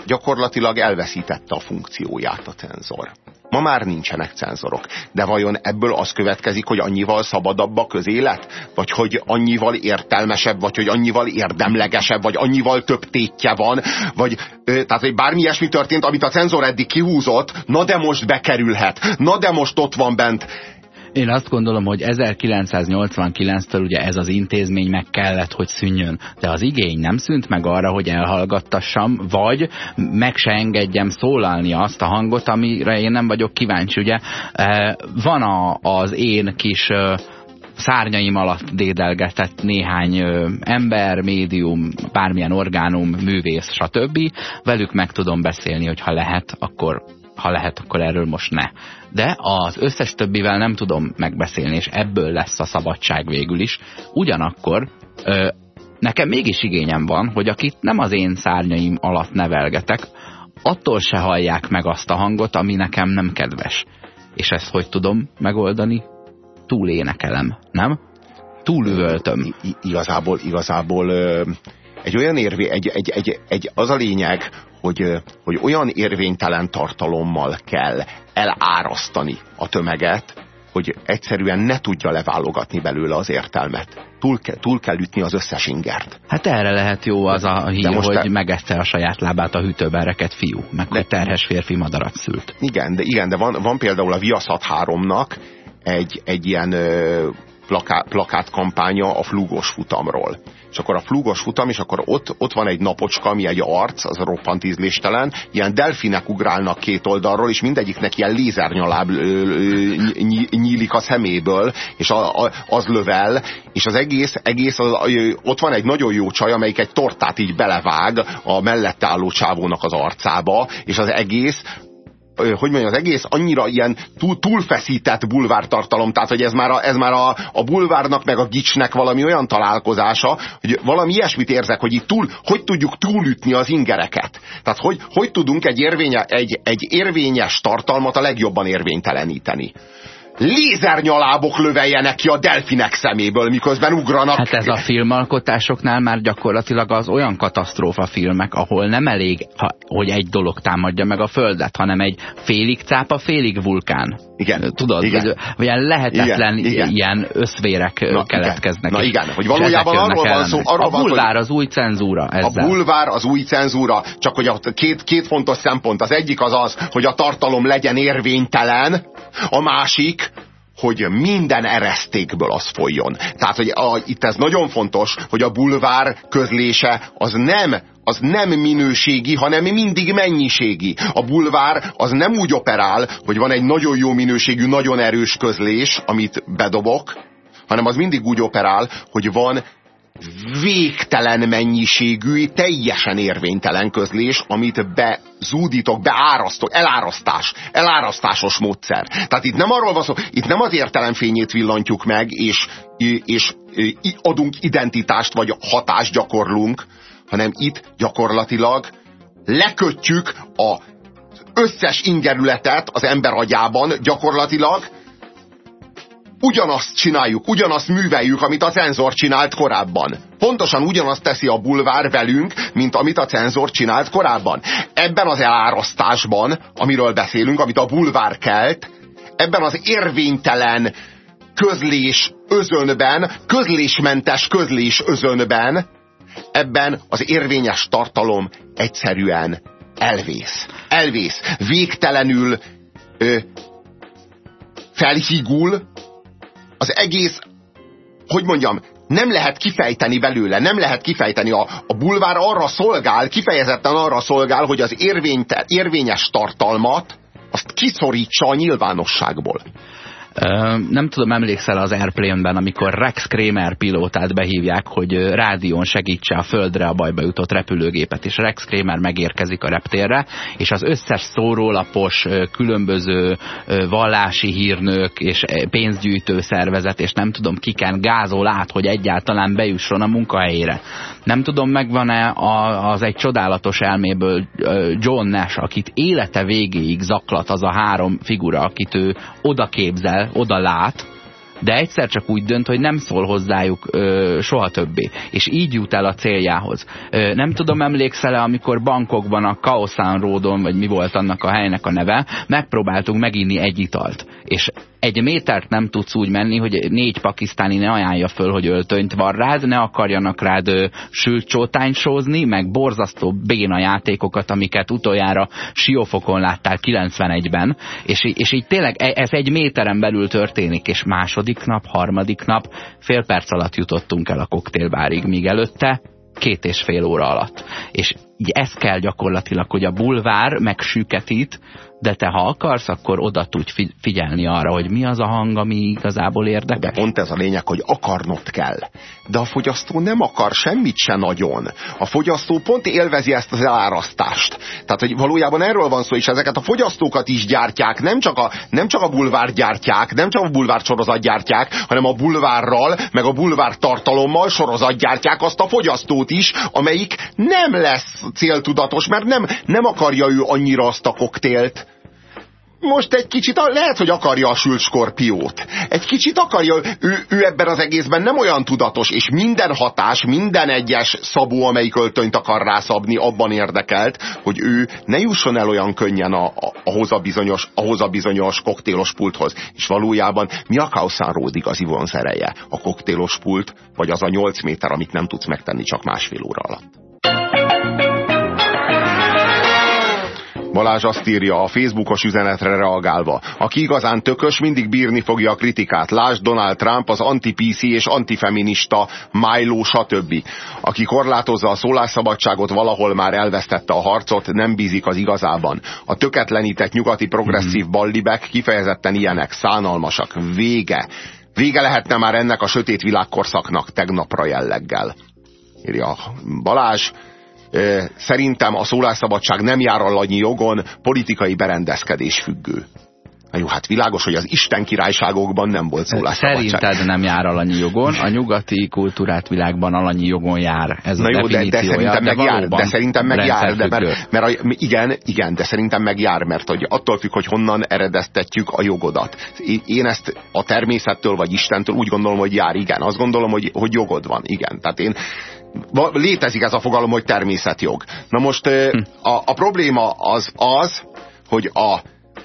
gyakorlatilag elveszítette a funkcióját a cenzor. Ma már nincsenek cenzorok. De vajon ebből az következik, hogy annyival szabadabb a közélet? Vagy hogy annyival értelmesebb, vagy hogy annyival érdemlegesebb, vagy annyival több tétje van? Vagy, tehát, hogy bármi ilyesmi történt, amit a cenzor eddig kihúzott, na de most bekerülhet, na de most ott van bent én azt gondolom, hogy 1989-től ugye ez az intézmény meg kellett, hogy szűnjön. De az igény nem szűnt meg arra, hogy elhallgattassam, vagy meg se engedjem szólalni azt a hangot, amire én nem vagyok kíváncsi. Ugye e, van a, az én kis szárnyaim alatt dédelgetett néhány ember, médium, bármilyen orgánum, művész, stb. Velük meg tudom beszélni, hogy ha lehet, akkor ha lehet, akkor erről most ne. De az összes többivel nem tudom megbeszélni, és ebből lesz a szabadság végül is. Ugyanakkor ö, nekem mégis igényem van, hogy akit nem az én szárnyaim alatt nevelgetek, attól se hallják meg azt a hangot, ami nekem nem kedves. És ezt hogy tudom megoldani? Túl énekelem, nem? Túlüvöltöm. I igazából, igazából egy olyan érvé, egy, egy, egy, egy, az a lényeg, hogy, hogy olyan érvénytelen tartalommal kell elárasztani a tömeget, hogy egyszerűen ne tudja leválogatni belőle az értelmet. Túl, ke, túl kell ütni az összes ingert. Hát erre lehet jó az a hír, hogy te... megette a saját lábát a hűtőben reket fiú, meg de... hogy terhes férfi madarat szült. Igen, de, igen, de van, van például a Viaszat 3-nak egy, egy ilyen ö, plakát, plakátkampánya a flúgos futamról. És akkor a flúgos futam, és akkor ott, ott van egy napocska, ami egy arc, az roppant ízléstelen, ilyen delfinek ugrálnak két oldalról, és mindegyiknek ilyen lézernyaláb nyílik a szeméből, és a, a, az lövel, és az egész, egész az, ott van egy nagyon jó csaj, amelyik egy tortát így belevág a mellette álló csávónak az arcába, és az egész hogy mondjam, az egész annyira ilyen túl, túlfeszített bulvártartalom, tehát hogy ez már, a, ez már a, a bulvárnak meg a gicsnek valami olyan találkozása, hogy valami ilyesmit érzek, hogy itt túl, hogy tudjuk túlütni az ingereket. Tehát hogy, hogy tudunk egy, érvénye, egy, egy érvényes tartalmat a legjobban érvényteleníteni lézernyalábok löveljenek ki a delfinek szeméből, miközben ugranak. Hát ez a filmalkotásoknál már gyakorlatilag az olyan katasztrófa filmek, ahol nem elég, hogy egy dolog támadja meg a Földet, hanem egy félig cápa, félig vulkán. Igen. Tudod, igen. Ilyen lehetetlen. Igen. ilyen összvérek Na, keletkeznek. Igen. Na igen, hogy valójában arról van szó. Arról a bulvár az új cenzúra. Ezzel. A bulvár az új cenzúra, csak hogy a két, két fontos szempont. Az egyik az az, hogy a tartalom legyen érvénytelen, a másik, hogy minden eresztékből az folyjon. Tehát, hogy a, itt ez nagyon fontos, hogy a bulvár közlése az nem az nem minőségi, hanem mindig mennyiségi. A bulvár az nem úgy operál, hogy van egy nagyon jó minőségű, nagyon erős közlés, amit bedobok, hanem az mindig úgy operál, hogy van végtelen mennyiségű, teljesen érvénytelen közlés, amit bezúdítok, beárasztok, elárasztás, elárasztásos módszer. Tehát itt nem arról van szó, itt nem az értelemfényét villantjuk meg, és, és adunk identitást, vagy hatást gyakorlunk, hanem itt gyakorlatilag lekötjük a összes ingerületet az ember agyában gyakorlatilag ugyanazt csináljuk, ugyanazt műveljük, amit a cenzor csinált korábban. Pontosan ugyanazt teszi a bulvár velünk, mint amit a cenzor csinált korábban. Ebben az elárasztásban, amiről beszélünk, amit a bulvár kelt, ebben az érvénytelen közlés özönben, közlésmentes közlés özönben, ebben az érvényes tartalom egyszerűen elvész. Elvész. Végtelenül ö, felhígul, az egész, hogy mondjam, nem lehet kifejteni belőle, nem lehet kifejteni. A, a bulvár arra szolgál, kifejezetten arra szolgál, hogy az érvényte, érvényes tartalmat azt kiszorítsa a nyilvánosságból. Nem tudom, emlékszel az Airplane-ben, amikor Rex Kramer pilótát behívják, hogy rádión segítse a földre a bajba jutott repülőgépet, és Rex Kramer megérkezik a reptérre, és az összes szórólapos, különböző vallási hírnök és pénzgyűjtő szervezet, és nem tudom kiken gázol át, hogy egyáltalán bejusson a munkahelyére. Nem tudom, megvan-e az egy csodálatos elméből John Nash, akit élete végéig zaklat az a három figura, akit ő oda képzel, oda lát, de egyszer csak úgy dönt, hogy nem szól hozzájuk ö, soha többé, és így jut el a céljához. Ö, nem tudom, emlékszel-e, amikor Bangkokban a Kaosan Roadon, vagy mi volt annak a helynek a neve, megpróbáltunk meginni egy italt, és egy métert nem tudsz úgy menni, hogy négy pakisztáni ne ajánlja föl, hogy öltönyt van rád, ne akarjanak rád ö, sózni, meg borzasztó béna játékokat, amiket utoljára siófokon láttál 91-ben, és, és így tényleg e, ez egy méteren belül történik, és második nap, harmadik nap, fél perc alatt jutottunk el a koktélbárig, míg előtte két és fél óra alatt. És így ez kell gyakorlatilag, hogy a bulvár megsüketít, de te ha akarsz, akkor oda tudj figyelni arra, hogy mi az a hang, ami igazából érdekel. De pont ez a lényeg, hogy akarnod kell. De a fogyasztó nem akar semmit se nagyon. A fogyasztó pont élvezi ezt az elárasztást. Tehát, hogy valójában erről van szó, és ezeket a fogyasztókat is gyártják, nem csak a, nem csak a bulvár gyártják, nem csak a bulvár sorozat gyártják, hanem a bulvárral, meg a bulvár tartalommal sorozat gyártják azt a fogyasztót is, amelyik nem lesz céltudatos, mert nem, nem akarja ő annyira azt a koktélt, most egy kicsit, lehet, hogy akarja a sült skorpiót. Egy kicsit akarja, ő, ő ebben az egészben nem olyan tudatos, és minden hatás, minden egyes szabó, amelyik öltönyt akar rászabni, abban érdekelt, hogy ő ne jusson el olyan könnyen a, a, ahhoz, a bizonyos, ahhoz a bizonyos koktélos pulthoz. És valójában mi a Kauszán Ród igazi vonzereje? A koktélos pult, vagy az a 8 méter, amit nem tudsz megtenni csak másfél óra alatt? Balázs azt írja a Facebookos üzenetre reagálva. Aki igazán tökös, mindig bírni fogja a kritikát. Lásd Donald Trump, az anti-PC és antifeminista Milo, stb. Aki korlátozza a szólásszabadságot, valahol már elvesztette a harcot, nem bízik az igazában. A töketlenített nyugati progresszív mhm. ballibek kifejezetten ilyenek, szánalmasak. Vége. Vége lehetne már ennek a sötét világkorszaknak tegnapra jelleggel. Írja Balázs szerintem a szólásszabadság nem jár alanyi jogon, politikai berendezkedés függő. Na jó, hát világos, hogy az Isten királyságokban nem volt szólásszabadság. Szerinted nem jár alanyi jogon, a nyugati kultúrát világban alanyi jogon jár. Ez Na a jó, de, de szerintem meg jár, de szerintem meg jár, de mert, mert a, igen, igen, de szerintem meg jár, mert hogy attól függ, hogy honnan eredeztetjük a jogodat. Én ezt a természettől vagy Istentől úgy gondolom, hogy jár, igen. Azt gondolom, hogy, hogy jogod van, igen. Tehát én létezik ez a fogalom, hogy természetjog. Na most hm. a, a probléma az az, hogy a,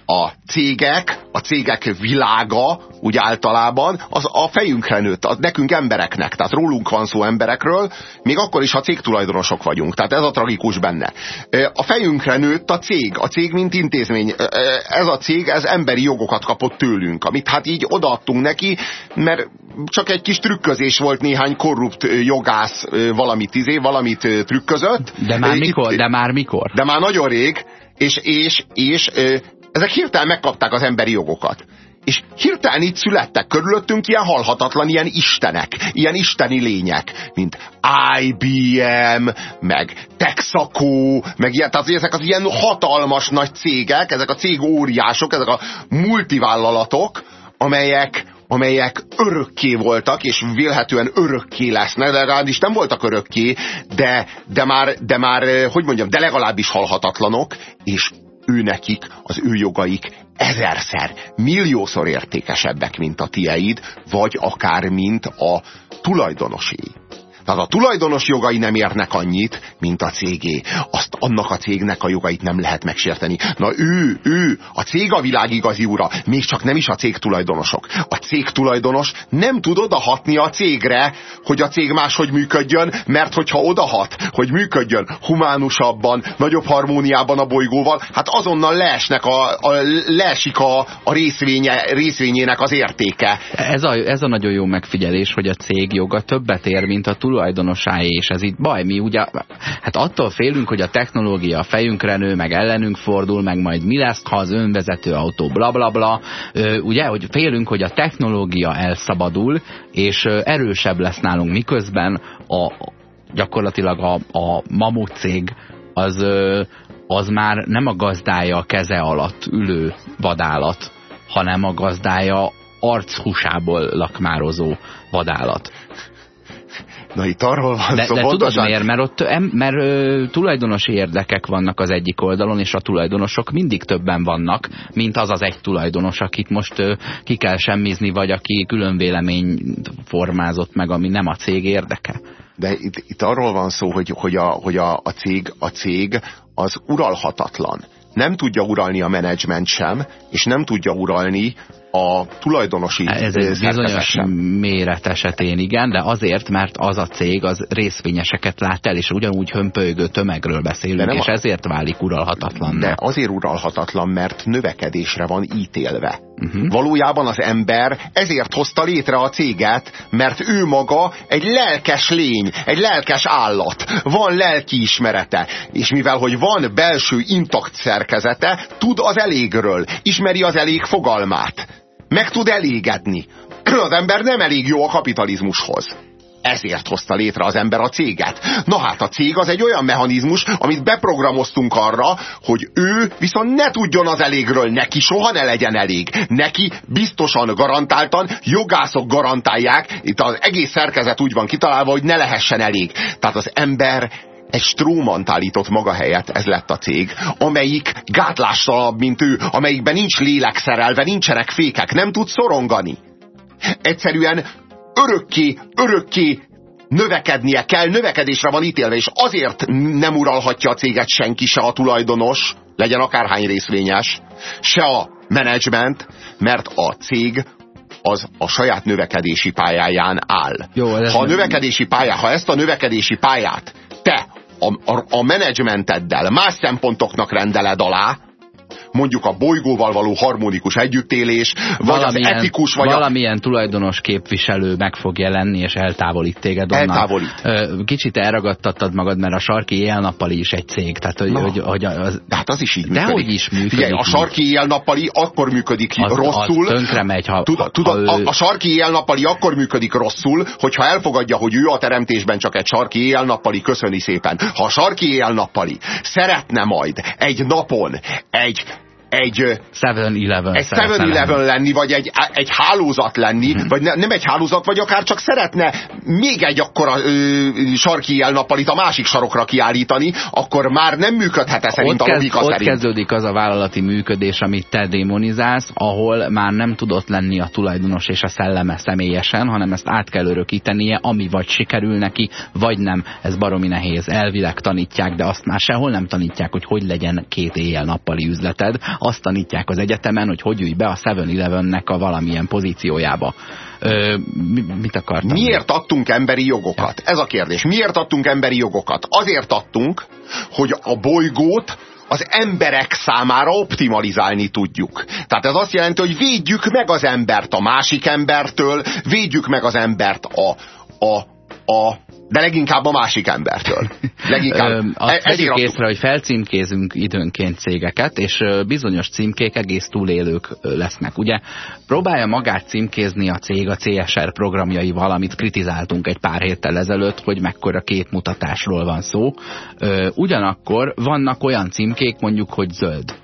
a cégek, a cégek világa úgy általában az a fejünkre nőtt, az nekünk embereknek, tehát rólunk van szó emberekről, még akkor is, ha cégtulajdonosok vagyunk, tehát ez a tragikus benne. A fejünkre nőtt a cég, a cég mint intézmény, ez a cég, ez emberi jogokat kapott tőlünk, amit hát így odaadtunk neki, mert csak egy kis trükközés volt néhány korrupt jogász valamit izé, valamit trükközött. De már mikor? Itt, de már mikor? De már nagyon rég, és, és, és ezek hirtelen megkapták az emberi jogokat. És hirtelen itt születtek körülöttünk ilyen halhatatlan, ilyen istenek, ilyen isteni lények, mint IBM, meg Texaco, meg ilyen, tehát ezek az ilyen hatalmas nagy cégek, ezek a cég óriások, ezek a multivállalatok, amelyek amelyek örökké voltak, és vélhetően örökké lesznek, de legalábbis nem voltak örökké, de, de, már, de már, hogy mondjam, de legalábbis halhatatlanok, és ő nekik, az ő jogaik ezerszer, milliószor értékesebbek, mint a tieid, vagy akár mint a tulajdonosé. Tehát a tulajdonos jogai nem érnek annyit, mint a cégé. Azt annak a cégnek a jogait nem lehet megsérteni. Na ő, ő, a cég a világ igazi ura, még csak nem is a cég tulajdonosok. A cég tulajdonos nem tud odahatni a cégre, hogy a cég máshogy működjön, mert hogyha odahat, hogy működjön humánusabban, nagyobb harmóniában a bolygóval, hát azonnal leesnek a, a, leesik a, a részvénye, részvényének az értéke. Ez a, ez a nagyon jó megfigyelés, hogy a cég joga többet ér, mint a tulajdonos tulajdonosáé, és ez itt baj. Mi ugye, hát attól félünk, hogy a technológia fejünkre nő, meg ellenünk fordul, meg majd mi lesz, ha az önvezető autó bla bla bla. Ugye, hogy félünk, hogy a technológia elszabadul, és erősebb lesz nálunk, miközben a, gyakorlatilag a, a mamut cég az, az már nem a gazdája a keze alatt ülő vadállat, hanem a gazdája archúsából lakmározó vadállat. Na itt arról van de, szó. De tudod miért? Mert ott mert, ö, tulajdonosi érdekek vannak az egyik oldalon, és a tulajdonosok mindig többen vannak, mint az az egy tulajdonos, akit most ö, ki kell semmizni, vagy aki külön vélemény formázott meg, ami nem a cég érdeke. De itt, itt arról van szó, hogy, hogy, a, hogy a, a, cég, a cég az uralhatatlan. Nem tudja uralni a menedzsment sem, és nem tudja uralni a tulajdonosi Ez egy bizonyos méret esetén igen, de azért, mert az a cég az részvényeseket lát el, és ugyanúgy hömpölygő tömegről beszélünk, és a... ezért válik uralhatatlan. De azért uralhatatlan, mert növekedésre van ítélve. Uh -huh. Valójában az ember ezért hozta létre a céget, mert ő maga egy lelkes lény, egy lelkes állat. Van lelkiismerete, és mivel, hogy van belső intakt szerkezete, tud az elégről, ismeri az elég fogalmát meg tud elégedni. Az ember nem elég jó a kapitalizmushoz. Ezért hozta létre az ember a céget. Na hát a cég az egy olyan mechanizmus, amit beprogramoztunk arra, hogy ő viszont ne tudjon az elégről, neki soha ne legyen elég. Neki biztosan garantáltan, jogászok garantálják, itt az egész szerkezet úgy van kitalálva, hogy ne lehessen elég. Tehát az ember egy strómant állított maga helyett, ez lett a cég, amelyik gátlástalanabb, mint ő, amelyikben nincs lélek szerelve, nincsenek fékek, nem tud szorongani. Egyszerűen örökké, örökké növekednie kell, növekedésre van ítélve, és azért nem uralhatja a céget senki, se a tulajdonos, legyen akárhány részvényes, se a menedzsment, mert a cég az a saját növekedési pályáján áll. Jó, ha a növekedési pályá, ha ezt a növekedési pályát a, a, a menedzsmenteddel más szempontoknak rendeled alá, mondjuk a bolygóval való harmonikus együttélés, vagy valamilyen, az etikus, vagy valamilyen a... tulajdonos képviselő meg fog jelenni, és eltávolít téged onnan. Eltávolít. Kicsit elragadtattad magad, mert a sarki éjjel-nappali is egy cég. Tehát, hogy, hogy, hogy az... Hát az is így működik. Dehogy is működik. Figyelj, a sarki éjjel-nappali akkor működik az, rosszul. Az tönkre megy, ha, tud, ha, tud, ha ő... a, a sarki éjjel-nappali akkor működik rosszul, hogyha elfogadja, hogy ő a teremtésben csak egy sarki éjjel-nappali, köszöni szépen. Ha a sarki éjjel-nappali szeretne majd egy napon egy egy 7-Eleven egy 7-Eleven lenni, vagy egy, egy hálózat lenni, hmm. vagy ne, nem egy hálózat, vagy akár csak szeretne még egy akkora ö, sarki jelnappalit a másik sarokra kiállítani, akkor már nem működhet -e szerint ott a logika ott szerint. kezdődik az a vállalati működés, amit te démonizálsz, ahol már nem tudott lenni a tulajdonos és a szelleme személyesen, hanem ezt át kell örökítenie, ami vagy sikerül neki, vagy nem. Ez baromi nehéz. Elvileg tanítják, de azt már sehol nem tanítják, hogy hogy legyen két éjjel-nappali üzleted azt tanítják az egyetemen, hogy hogy ülj be a 7-Elevennek a valamilyen pozíciójába. Ö, mi, mit akartam? Miért adtunk emberi jogokat? Ez a kérdés. Miért adtunk emberi jogokat? Azért adtunk, hogy a bolygót az emberek számára optimalizálni tudjuk. Tehát ez azt jelenti, hogy védjük meg az embert a másik embertől, védjük meg az embert a, a, a de leginkább a másik embertől. Leginkább. Azt e- vegyük észre, hogy felcímkézünk időnként cégeket, és bizonyos címkék egész túlélők lesznek. Ugye próbálja magát címkézni a cég a CSR programjaival, amit kritizáltunk egy pár héttel ezelőtt, hogy mekkora képmutatásról van szó. Ugyanakkor vannak olyan címkék, mondjuk, hogy zöld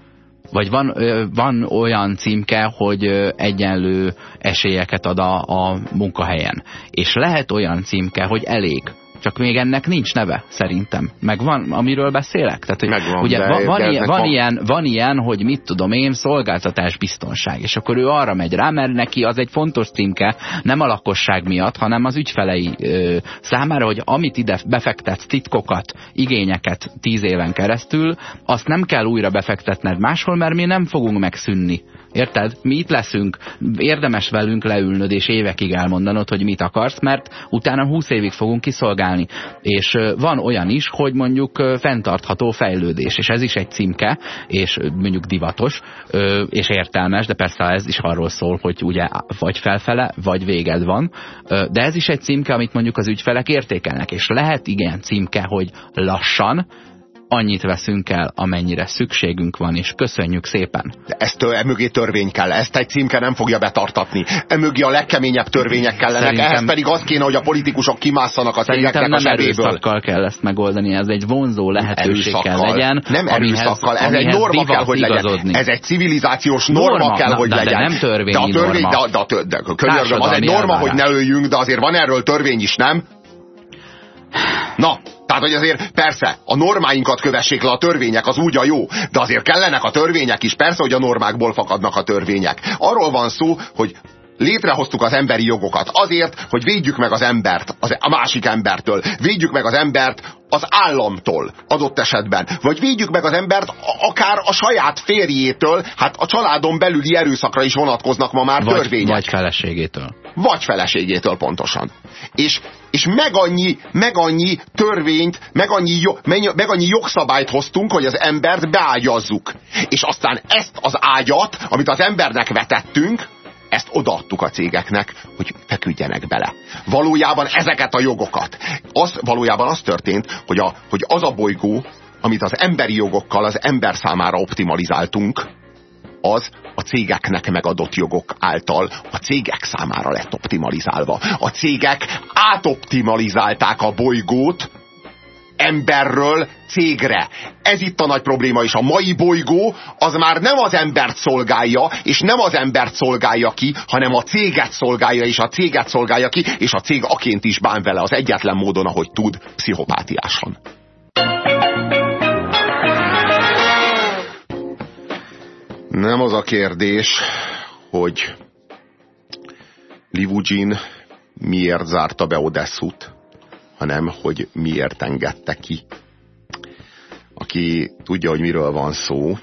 Vagy van, van olyan címke, hogy egyenlő esélyeket ad a, a munkahelyen. És lehet olyan címke, hogy elég csak még ennek nincs neve, szerintem. Meg van, amiről beszélek? Tehát, hogy Megvan, ugye van, van, ilyen, van, van, ilyen, van ilyen, hogy mit tudom én, szolgáltatás biztonság, és akkor ő arra megy rá, mert neki az egy fontos címke, nem a lakosság miatt, hanem az ügyfelei ö, számára, hogy amit ide befektetsz, titkokat, igényeket tíz éven keresztül, azt nem kell újra befektetned máshol, mert mi nem fogunk megszűnni. Érted? Mi itt leszünk, érdemes velünk leülnöd és évekig elmondanod, hogy mit akarsz, mert utána 20 évig fogunk kiszolgálni. És van olyan is, hogy mondjuk fenntartható fejlődés, és ez is egy címke, és mondjuk divatos, és értelmes, de persze ez is arról szól, hogy ugye vagy felfele, vagy véged van, de ez is egy címke, amit mondjuk az ügyfelek értékelnek, és lehet igen címke, hogy lassan, annyit veszünk el, amennyire szükségünk van, és köszönjük szépen. De ezt emögé törvény kell, ezt egy címke nem fogja betartatni. Emögé a legkeményebb törvények kellenek, Szerintem... ehhez pedig az kéne, hogy a politikusok kimásszanak a cégeknek a erőszakkal kell ezt megoldani, ez egy vonzó lehetőség kell legyen. Nem erőszakkal, ez egy norma kell, hogy legyen. Ez egy civilizációs norma, norma kell, hogy de, legyen. De nem törvényi de a törvény, norma. De, de, de, de, könyörgöm, az egy norma, elvárás. hogy ne öljünk, de azért van erről törvény is, nem? Na, tehát, hogy azért persze, a normáinkat kövessék le a törvények, az úgy a jó, de azért kellenek a törvények is, persze, hogy a normákból fakadnak a törvények. Arról van szó, hogy létrehoztuk az emberi jogokat azért, hogy védjük meg az embert az, a másik embertől. Védjük meg az embert az államtól adott esetben. Vagy védjük meg az embert akár a saját férjétől, hát a családon belüli erőszakra is vonatkoznak ma már vagy, törvények. Vagy feleségétől. Vagy feleségétől pontosan. És, és meg, annyi, meg annyi törvényt, meg annyi, meg annyi jogszabályt hoztunk, hogy az embert beágyazzuk. És aztán ezt az ágyat, amit az embernek vetettünk, ezt odaadtuk a cégeknek, hogy feküdjenek bele. Valójában ezeket a jogokat. Az, valójában az történt, hogy, a, hogy az a bolygó, amit az emberi jogokkal az ember számára optimalizáltunk, az a cégeknek megadott jogok által a cégek számára lett optimalizálva. A cégek átoptimalizálták a bolygót, emberről cégre. Ez itt a nagy probléma is. A mai bolygó az már nem az embert szolgálja, és nem az embert szolgálja ki, hanem a céget szolgálja, és a céget szolgálja ki, és a cég aként is bán vele az egyetlen módon, ahogy tud, pszichopátiásan. Nem az a kérdés, hogy Livugin miért zárta be Odesszut, hanem hogy miért engedte ki. Aki tudja, hogy miről van szó,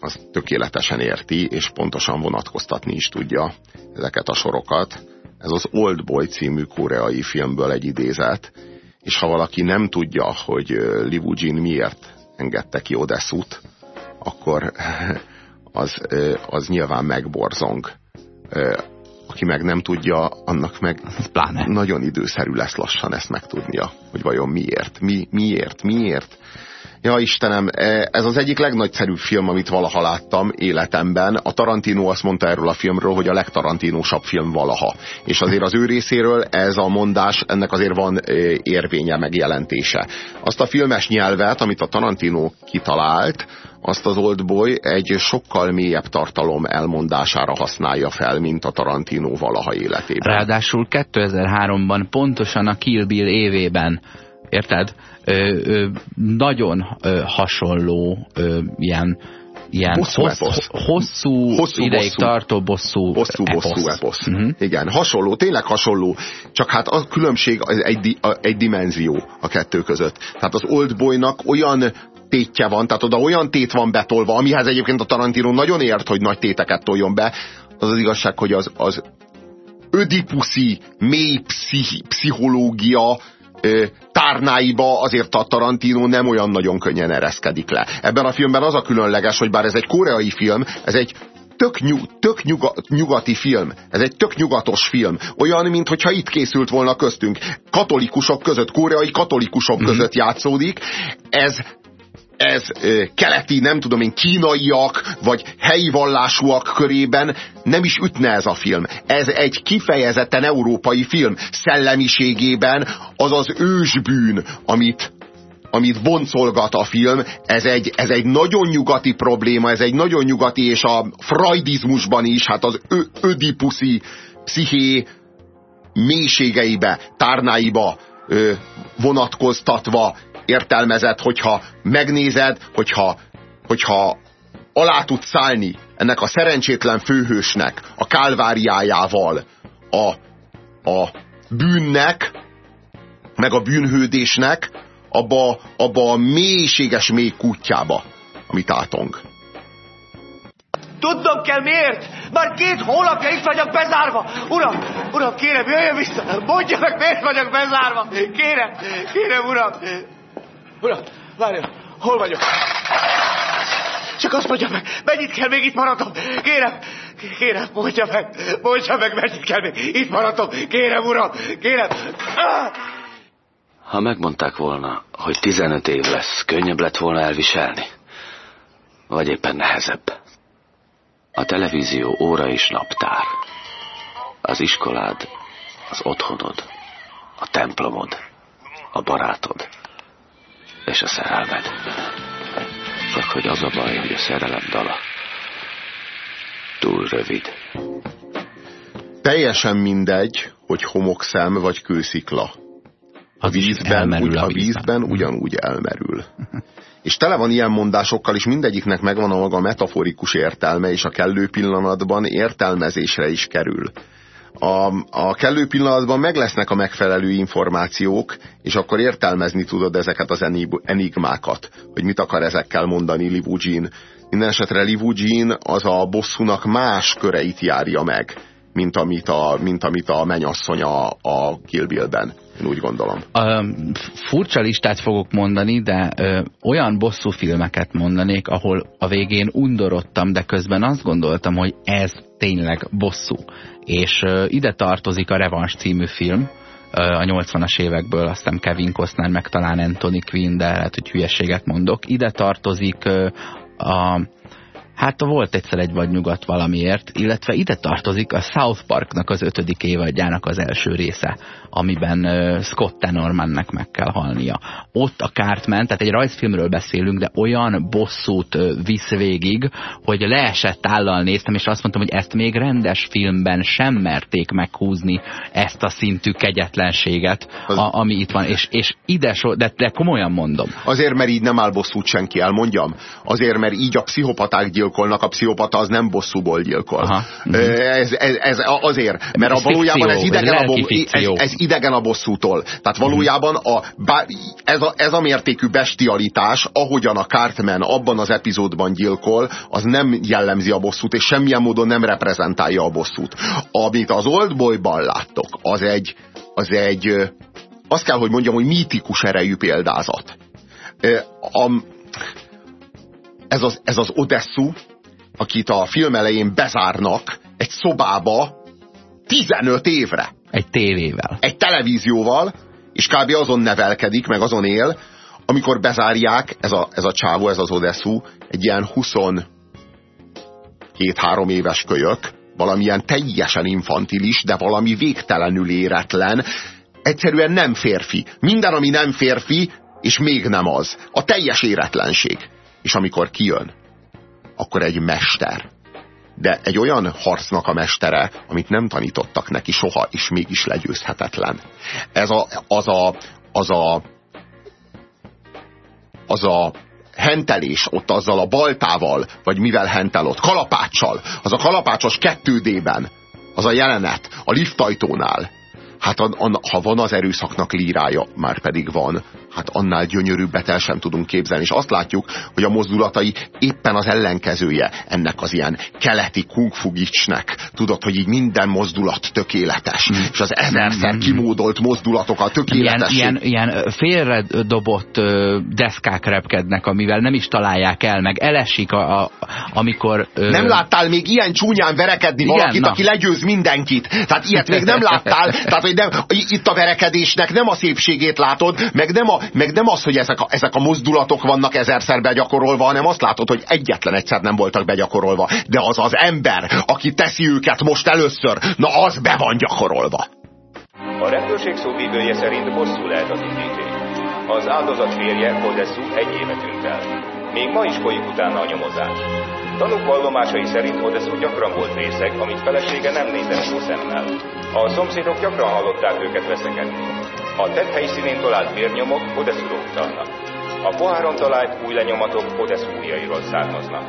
az tökéletesen érti, és pontosan vonatkoztatni is tudja ezeket a sorokat. Ez az Old Boy című koreai filmből egy idézet, és ha valaki nem tudja, hogy Li Woo-jin miért engedte ki Odessut, akkor az, az nyilván megborzong aki meg nem tudja, annak meg Pláne. nagyon időszerű lesz lassan ezt megtudnia, hogy vajon miért, mi, miért, miért. Ja Istenem, e, ez az egyik legnagyszerűbb film, amit valaha láttam életemben. A Tarantino azt mondta erről a filmről, hogy a legtarantinósabb film valaha. És azért az ő részéről ez a mondás, ennek azért van e, érvénye, megjelentése. Azt a filmes nyelvet, amit a Tarantino kitalált, azt az Oldboy egy sokkal mélyebb tartalom elmondására használja fel, mint a Tarantino valaha életében. Ráadásul 2003-ban pontosan a Kill Bill évében érted? Ö, ö, nagyon ö, hasonló ö, ilyen ilyen bosszú, hossz, eposz. hosszú, hosszú ideig bosszú. tartó bosszú, bosszú eposz. Bosszú eposz. Uh mhm. -huh. Igen, hasonló, tényleg hasonló, csak hát a különbség egy, egy dimenzió a kettő között. Tehát az Oldboynak olyan tétje van, tehát oda olyan tét van betolva, amihez egyébként a Tarantino nagyon ért, hogy nagy téteket toljon be, az az igazság, hogy az, az ödipuszi, mély pszichi, pszichológia ö, tárnáiba azért a Tarantino nem olyan nagyon könnyen ereszkedik le. Ebben a filmben az a különleges, hogy bár ez egy koreai film, ez egy tök, nyug, tök nyuga, nyugati film. Ez egy tök nyugatos film. Olyan, mintha itt készült volna köztünk. Katolikusok között, koreai katolikusok mm -hmm. között játszódik. Ez ez keleti, nem tudom én, kínaiak, vagy helyi vallásúak körében nem is ütne ez a film. Ez egy kifejezetten európai film. Szellemiségében az az ősbűn, amit amit boncolgat a film, ez egy, ez egy nagyon nyugati probléma, ez egy nagyon nyugati, és a freudizmusban is, hát az ö, ödipuszi psziché mélységeibe, tárnáiba ö, vonatkoztatva értelmezett, hogyha megnézed, hogyha, hogyha alá tud szállni ennek a szerencsétlen főhősnek a kálváriájával, a, a bűnnek, meg a bűnhődésnek abba, abba a mélységes mély kutyába, amit átong. Tudnom kell miért? Már két hónapja itt vagyok bezárva. Uram, uram, kérem, jöjjön vissza. Mondja meg, miért vagyok bezárva. Kérem, kérem, uram. Uram, várjon, hol vagyok? Csak azt mondja meg, mennyit kell még itt maradnom? Kérem, kérem, mondja meg, mondja meg, mennyit kell még itt maradnom? Kérem, uram, kérem. Ha megmondták volna, hogy 15 év lesz, könnyebb lett volna elviselni? Vagy éppen nehezebb? A televízió óra és naptár. Az iskolád, az otthonod, a templomod, a barátod és a szerelmed. Csak hogy az a baj, hogy a szerelem dala túl rövid. Teljesen mindegy, hogy homokszem vagy kőszikla. A vízben, úgy, a vízben ugyanúgy elmerül. És tele van ilyen mondásokkal, és mindegyiknek megvan a maga metaforikus értelme, és a kellő pillanatban értelmezésre is kerül. A, a kellő pillanatban meg lesznek a megfelelő információk, és akkor értelmezni tudod ezeket az enigmákat, hogy mit akar ezekkel mondani Livu Jean. Minden esetre Livu Jean az a bosszúnak más köreit járja meg, mint amit a, mint amit a menyasszony a, a Kill Bill-ben. Én úgy gondolom. A, furcsa listát fogok mondani, de ö, olyan bosszú filmeket mondanék, ahol a végén undorodtam, de közben azt gondoltam, hogy ez tényleg bosszú. És ö, ide tartozik a Revans című film, a 80-as évekből, azt hiszem Kevin Costner, meg talán Anthony Quinn, de lehet, hogy hülyeséget mondok. Ide tartozik a Hát volt egyszer egy vagy nyugat valamiért, illetve ide tartozik a South Parknak az ötödik évadjának az első része, amiben Scott Tenormannek meg kell halnia. Ott a Cartman, tehát egy rajzfilmről beszélünk, de olyan bosszút visz végig, hogy leesett állal néztem, és azt mondtam, hogy ezt még rendes filmben sem merték meghúzni ezt a szintű kegyetlenséget, a, ami itt van, és, és ide so, de, de komolyan mondom. Azért, mert így nem áll bosszút senki, elmondjam. Azért, mert így a pszichopaták gyilkolnak, a pszichopata az nem bosszúból gyilkol. Aha. Ez, ez, ez azért, mert a valójában ez idegen a, ez, ez idegen a bosszútól. Tehát valójában a, ez, a, ez a mértékű bestialitás, ahogyan a Cartman abban az epizódban gyilkol, az nem jellemzi a bosszút, és semmilyen módon nem reprezentálja a bosszút. Amit az Oldboyban láttok, az egy, az egy azt kell, hogy mondjam, hogy mítikus erejű példázat. A, ez az, ez az Odessu, akit a film elején bezárnak egy szobába 15 évre. Egy tévével. Egy televízióval, és kb. azon nevelkedik, meg azon él, amikor bezárják, ez a, ez a csávó, ez az Odessu, egy ilyen 22-3 éves kölyök, valamilyen teljesen infantilis, de valami végtelenül éretlen, egyszerűen nem férfi. Minden, ami nem férfi, és még nem az. A teljes éretlenség és amikor kijön, akkor egy mester. De egy olyan harcnak a mestere, amit nem tanítottak neki soha, és mégis legyőzhetetlen. Ez a, az a, az a, az a hentelés ott azzal a baltával, vagy mivel hentel ott, kalapáccsal, az a kalapácsos 2D-ben, az a jelenet, a liftajtónál, hát a, a, ha van az erőszaknak lírája, már pedig van, hát annál gyönyörűbbet el sem tudunk képzelni. És azt látjuk, hogy a mozdulatai éppen az ellenkezője ennek az ilyen keleti kungfugicsnek. Tudod, hogy így minden mozdulat tökéletes. Mm. És az ezerszer mm. kimódolt mozdulatokat tökéletes. Ilyen, ilyen, ilyen félredobott deszkák repkednek, amivel nem is találják el, meg elesik, a, a, amikor... Ö... Nem láttál még ilyen csúnyán verekedni Igen, valakit, na. aki legyőz mindenkit. Tehát ilyet még nem láttál. Tehát, hogy nem, itt a verekedésnek nem a szépségét látod, meg nem a, meg nem az, hogy ezek a, ezek a mozdulatok vannak ezerszer begyakorolva, hanem azt látod, hogy egyetlen egyszer nem voltak begyakorolva. De az az ember, aki teszi őket most először, na az be van gyakorolva. A rendőrség szóvívője szerint bosszú lehet az indíték. Az áldozat férje, Odessu egy éve tűnt el. Még ma is folyik utána a nyomozás. Tanúk vallomásai szerint Odessu gyakran volt részeg, amit felesége nem nézett jó szemmel. A szomszédok gyakran hallották őket veszekedni. A tett helyszínén talált vérnyomok Odessu utalnak. A poháron talált új lenyomatok Odessu ujjairól származnak.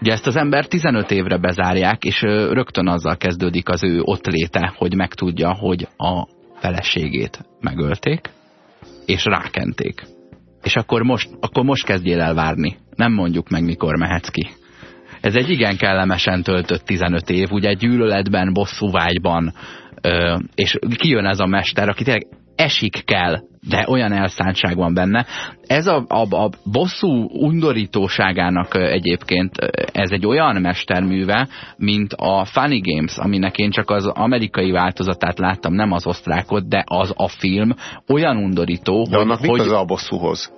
Ugye ezt az ember 15 évre bezárják, és rögtön azzal kezdődik az ő ott léte, hogy megtudja, hogy a feleségét megölték, és rákenték. És akkor most, akkor most kezdjél el várni. Nem mondjuk meg, mikor mehetsz ki. Ez egy igen kellemesen töltött 15 év, ugye gyűlöletben, bosszúvágyban, és kijön ez a mester, aki tényleg esik kell, de olyan elszántság van benne. Ez a, a, a bosszú undorítóságának egyébként ez egy olyan mesterműve, mint a Funny Games, aminek én csak az amerikai változatát láttam, nem az osztrákot, de az a film olyan undorító, de hogy... annak hogy, az a bosszúhoz?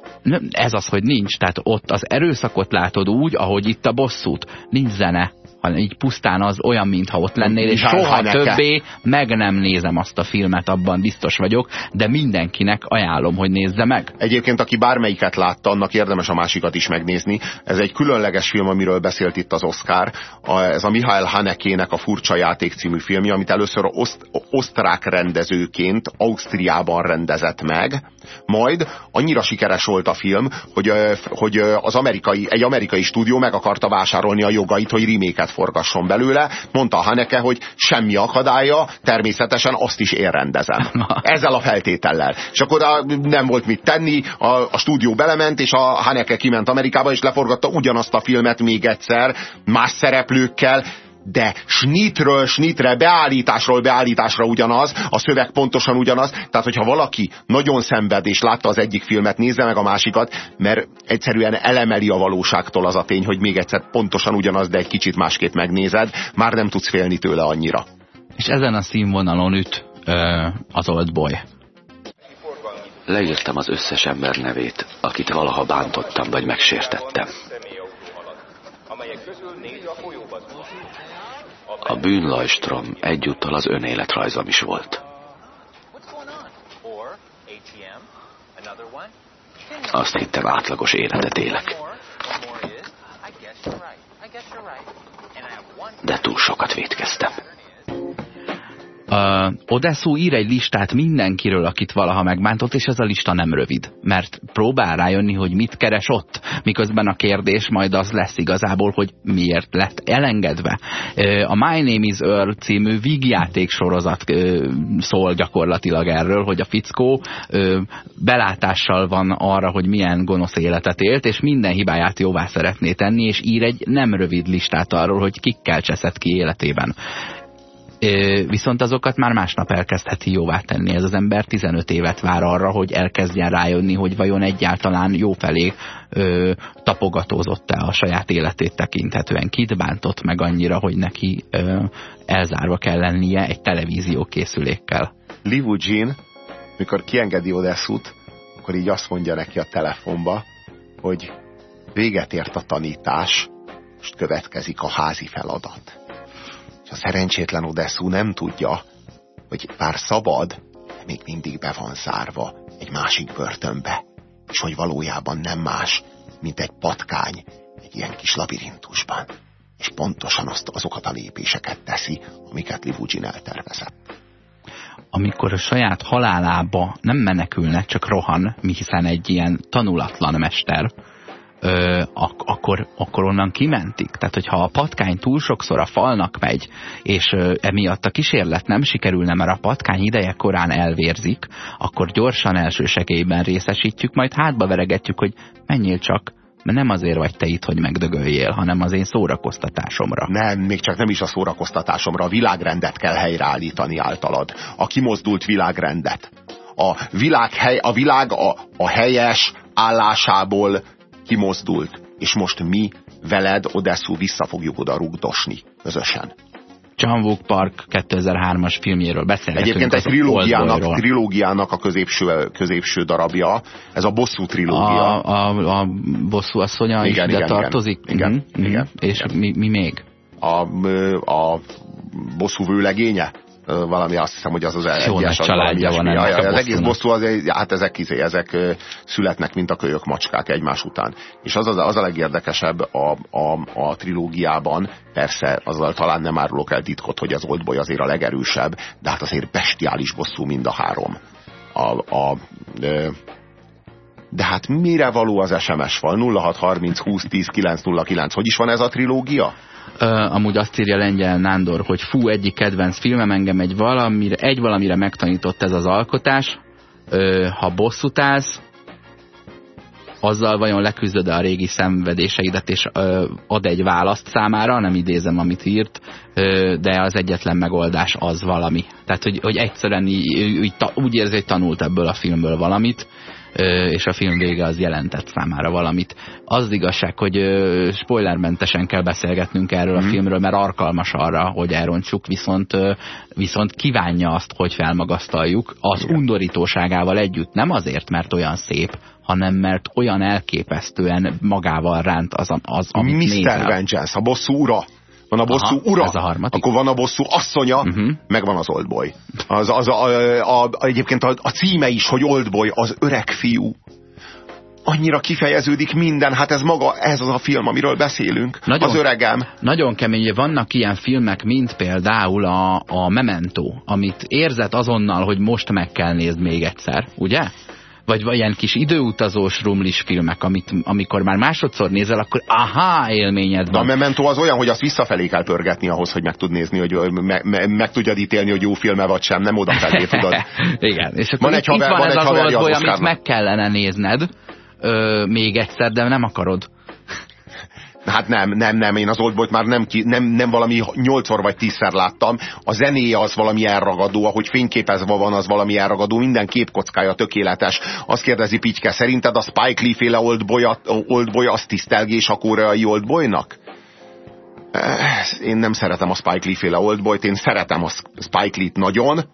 Ez az, hogy nincs. Tehát ott az erőszakot látod úgy, ahogy itt a bosszút. Nincs zene, hanem így pusztán az olyan, mintha ott lennél, és soha többé meg nem nézem azt a filmet, abban biztos vagyok, de mindenkinek ajánlom, hogy nézze meg. Egyébként, aki bármelyiket látta, annak érdemes a másikat is megnézni. Ez egy különleges film, amiről beszélt itt az Oscar. A, ez a Mihály Hanekének a Furcsa Játék című filmje, amit először oszt, osztrák rendezőként Ausztriában rendezett meg, majd annyira sikeres volt a film, hogy, hogy az amerikai, egy amerikai stúdió meg akarta vásárolni a jogait, hogy reméket forgasson belőle. Mondta Haneke, hogy semmi akadálya, természetesen azt is én rendezem. Ezzel a feltétellel. És akkor nem volt mit tenni, a, a stúdió belement, és a Haneke kiment Amerikába, és leforgatta ugyanazt a filmet még egyszer, más szereplőkkel, de snitről snitre, beállításról beállításra ugyanaz, a szöveg pontosan ugyanaz, tehát hogyha valaki nagyon szenved és látta az egyik filmet, nézze meg a másikat, mert egyszerűen elemeli a valóságtól az a tény, hogy még egyszer pontosan ugyanaz, de egy kicsit másképp megnézed, már nem tudsz félni tőle annyira. És ezen a színvonalon üt ö, az Old Boy. Leírtam az összes ember nevét, akit valaha bántottam vagy megsértettem. A bűnlajstrom egyúttal az önéletrajzom is volt. Azt hittem átlagos életet élek. De túl sokat vétkeztem. Uh, Odessu ír egy listát mindenkiről, akit valaha megbántott, és ez a lista nem rövid, mert próbál rájönni, hogy mit keres ott, miközben a kérdés majd az lesz igazából, hogy miért lett elengedve. Uh, a My Name is Earl című vígjáték sorozat uh, szól gyakorlatilag erről, hogy a fickó uh, belátással van arra, hogy milyen gonosz életet élt, és minden hibáját jóvá szeretné tenni, és ír egy nem rövid listát arról, hogy kikkel cseszett ki életében viszont azokat már másnap elkezdheti jóvá tenni. Ez az ember 15 évet vár arra, hogy elkezdjen rájönni, hogy vajon egyáltalán jó felé tapogatózott-e a saját életét tekinthetően. Kit bántott meg annyira, hogy neki ö, elzárva kell lennie egy televízió készülékkel. Livu Jean, mikor kiengedi Odesszút, akkor így azt mondja neki a telefonba, hogy véget ért a tanítás, most következik a házi feladat és a szerencsétlen Odesszu nem tudja, hogy bár szabad, még mindig be van zárva egy másik börtönbe, és hogy valójában nem más, mint egy patkány egy ilyen kis labirintusban. És pontosan azt, azokat a lépéseket teszi, amiket Livugin eltervezett amikor a saját halálába nem menekülne, csak rohan, hiszen egy ilyen tanulatlan mester, ö, ak akkor, akkor onnan kimentik. Tehát, hogyha a patkány túl sokszor a falnak megy, és ö, emiatt a kísérlet nem sikerülne, mert a patkány ideje korán elvérzik, akkor gyorsan első segélyben részesítjük, majd hátba veregetjük, hogy menjél csak, mert nem azért vagy te itt, hogy megdögöljél, hanem az én szórakoztatásomra. Nem, még csak nem is a szórakoztatásomra, a világrendet kell helyreállítani általad. A kimozdult világrendet. A világ, hely, a, világ a, a helyes állásából kimozdult, és most mi veled, Odessu vissza fogjuk oda rugdosni közösen. John Wook Park 2003-as filmjéről beszélgetünk. Egyébként egy trilógiának, trilógiának a középső, középső darabja, ez a bosszú trilógia. A, a, a bosszú asszonya igen, is ide igen, tartozik? Igen, mm -hmm. igen, És igen. Mi, mi még? A, a bosszú vőlegénye? Valami azt hiszem, hogy az az egyes, az valami családja van ilyesmi. Ja, a Az egész bosszú, az, hát ezek, izé, ezek születnek, mint a kölyök macskák egymás után. És az, az, az a legérdekesebb a, a, a trilógiában, persze azzal talán nem árulok el titkot, hogy az Oldboy azért a legerősebb, de hát azért bestiális bosszú mind a három. A, a, ö, de hát mire való az SMS fal? 0630 20 10 909. Hogy is van ez a trilógia? Ö, amúgy azt írja Lengyel Nándor, hogy fú, egyik kedvenc filmem engem egy valamire, egy valamire megtanított ez az alkotás. Ö, ha bosszút állsz, azzal vajon leküzdöd a régi szenvedéseidet, és ö, ad egy választ számára, nem idézem, amit írt, ö, de az egyetlen megoldás az valami. Tehát, hogy, hogy egyszerűen így, így, úgy érzi, hogy tanult ebből a filmből valamit, és a film vége az jelentett számára valamit. Az igazság, hogy spoilermentesen kell beszélgetnünk erről a filmről, mert alkalmas arra, hogy elrontsuk, viszont, viszont kívánja azt, hogy felmagasztaljuk az undorítóságával együtt. Nem azért, mert olyan szép, hanem mert olyan elképesztően magával ránt az, az amit Mr. nézel. Vengeance, a bosszú ura. Van a bosszú Aha, ura, ez a harmadik. akkor van a bosszú asszonya, Mhm. meg van az Oldboy. Az, az a, a, a, egyébként a, a címe is, hogy Oldboy, az öreg fiú. Annyira kifejeződik minden, hát ez maga, ez az a film, amiről beszélünk. Nagyon. Az öregem. Nagyon kemény, vannak ilyen filmek, mint például a, a Memento, amit érzed azonnal, hogy most meg kell nézni még egyszer, ugye? Vagy ilyen kis időutazós rumlis filmek, amit, amikor már másodszor nézel, akkor aha élményed De a van. Memento az olyan, hogy azt visszafelé kell pörgetni ahhoz, hogy meg tud nézni, hogy me, me, meg tudjad ítélni, hogy jó filme vagy sem, nem odafelé tudod. Igen, és akkor Van egy haver- itt van, van ez egy az haverja az oldboly, amit meg kellene nézned ö, még egyszer, de nem akarod. Hát nem, nem, nem, én az Oldboyt már nem, ki, nem, nem valami nyolcszor vagy tízszer láttam. A zenéje az valami elragadó, ahogy fényképezve van, az valami elragadó, minden képkockája tökéletes. Azt kérdezi Pityke, szerinted a Spike Lee féle Oldboy, Oldboy az tisztelgés a koreai Oldboynak? Eh, Én nem szeretem a Spike Lee féle Oldboyt, én szeretem a Spike Lee-t nagyon,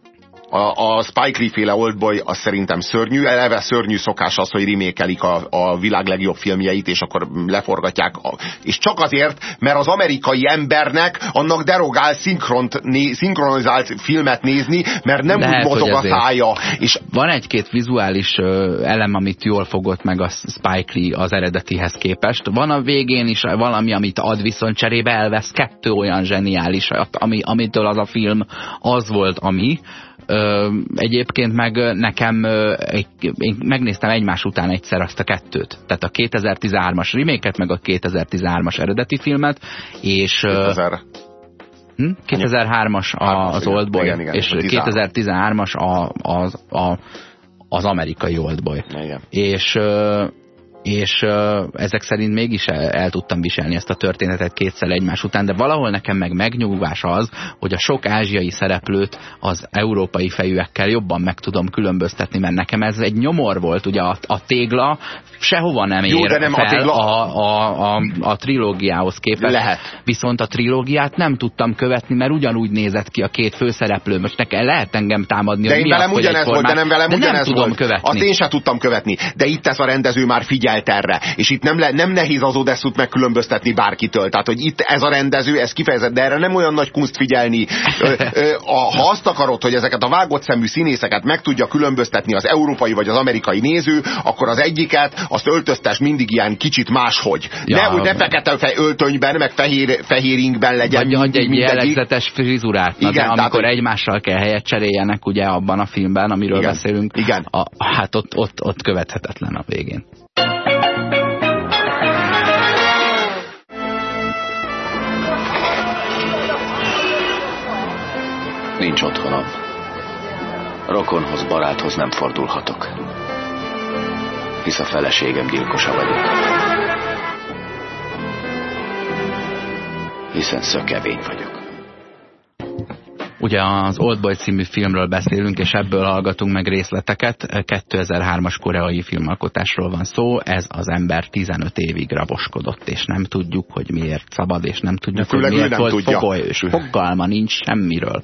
a, a Spike Lee féle Oldboy az szerintem szörnyű, eleve szörnyű szokás az, hogy remékelik a, a világ legjobb filmjeit, és akkor leforgatják. A, és csak azért, mert az amerikai embernek annak derogál szinkront, né, szinkronizált filmet nézni, mert nem Lehet, úgy mozog a szája. És Van egy-két vizuális elem, amit jól fogott meg a Spike Lee az eredetihez képest. Van a végén is valami, amit ad, viszont cserébe elvesz kettő olyan zseniális, ami, amitől az a film az volt, ami. Ö, egyébként meg nekem, én megnéztem egymás után egyszer azt a kettőt. Tehát a 2013-as reméket, meg a 2013-as eredeti filmet, és... ö, 2000, Hm? 2003-as a, Hármas, az. Oldboy, Igen, igen, és a 13. 2013-as a, az, a, az amerikai Oldboy. igen. És, és ö, ezek szerint mégis el, el tudtam viselni ezt a történetet kétszer egymás után, de valahol nekem meg megnyugvás az, hogy a sok ázsiai szereplőt az európai fejűekkel jobban meg tudom különböztetni, mert nekem ez egy nyomor volt, ugye a, a tégla sehova nem Jó, ér de nem a fel a, a, a, a trilógiához képest. Lehet. Viszont a trilógiát nem tudtam követni, mert ugyanúgy nézett ki a két főszereplő. Most nekem lehet engem támadni, De hogy én mi velem az, ugyanez volt, de nem velem de ugyanez nem tudom volt. követni. Azt én sem tudtam követni. De itt ez a rendező már figyelt erre. És itt nem, le, nem nehéz az Odesszút megkülönböztetni bárkitől. Tehát, hogy itt ez a rendező, ez kifejezett, de erre nem olyan nagy kunst figyelni. Ö, ö, a, ha azt akarod, hogy ezeket a vágott szemű színészeket meg tudja különböztetni az európai vagy az amerikai néző, akkor az egyiket, azt öltöztes mindig ilyen kicsit máshogy. Ja. Ne, hogy ne fekete fe- öltönyben, meg fehér, fehér ingben legyen Vagy adj mindig egy mindegyik. jellegzetes frizurát, Igen, de tehát, amikor hogy- egymással kell helyet cseréljenek, ugye abban a filmben, amiről Igen, beszélünk, igen. A, hát ott, ott, ott követhetetlen a végén. Nincs otthonom. Rokonhoz, baráthoz nem fordulhatok. Hisz a feleségem gyilkosa vagyok. Hiszen szökevény vagyok. Ugye az Oldboy című filmről beszélünk, és ebből hallgatunk meg részleteket. 2003-as koreai filmalkotásról van szó, ez az ember 15 évig raboskodott, és nem tudjuk, hogy miért szabad, és nem tudjuk, De hogy miért nem volt tudja. fogoly, és fogalma nincs semmiről.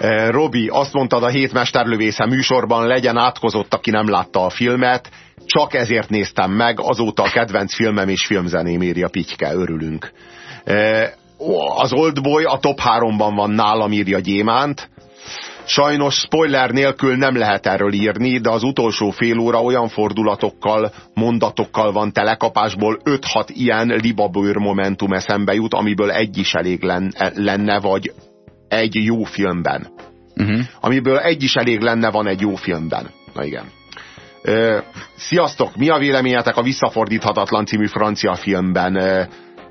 Eh, Robi, azt mondtad a hét mesterlövésze műsorban, legyen átkozott, aki nem látta a filmet. Csak ezért néztem meg, azóta a kedvenc filmem és filmzeném írja Pityke, örülünk. Eh, Az Oldboy a top 3-ban van nálam, írja Gyémánt. Sajnos spoiler nélkül nem lehet erről írni, de az utolsó fél óra olyan fordulatokkal, mondatokkal van telekapásból 5-6 ilyen libabőr momentum eszembe jut, amiből egy is elég lenne, vagy egy jó filmben. Uh mhm. -huh. Amiből egy is elég lenne van egy jó filmben. Na igen. Ö, sziasztok! Mi a véleményetek a Visszafordíthatatlan című francia filmben? Ö,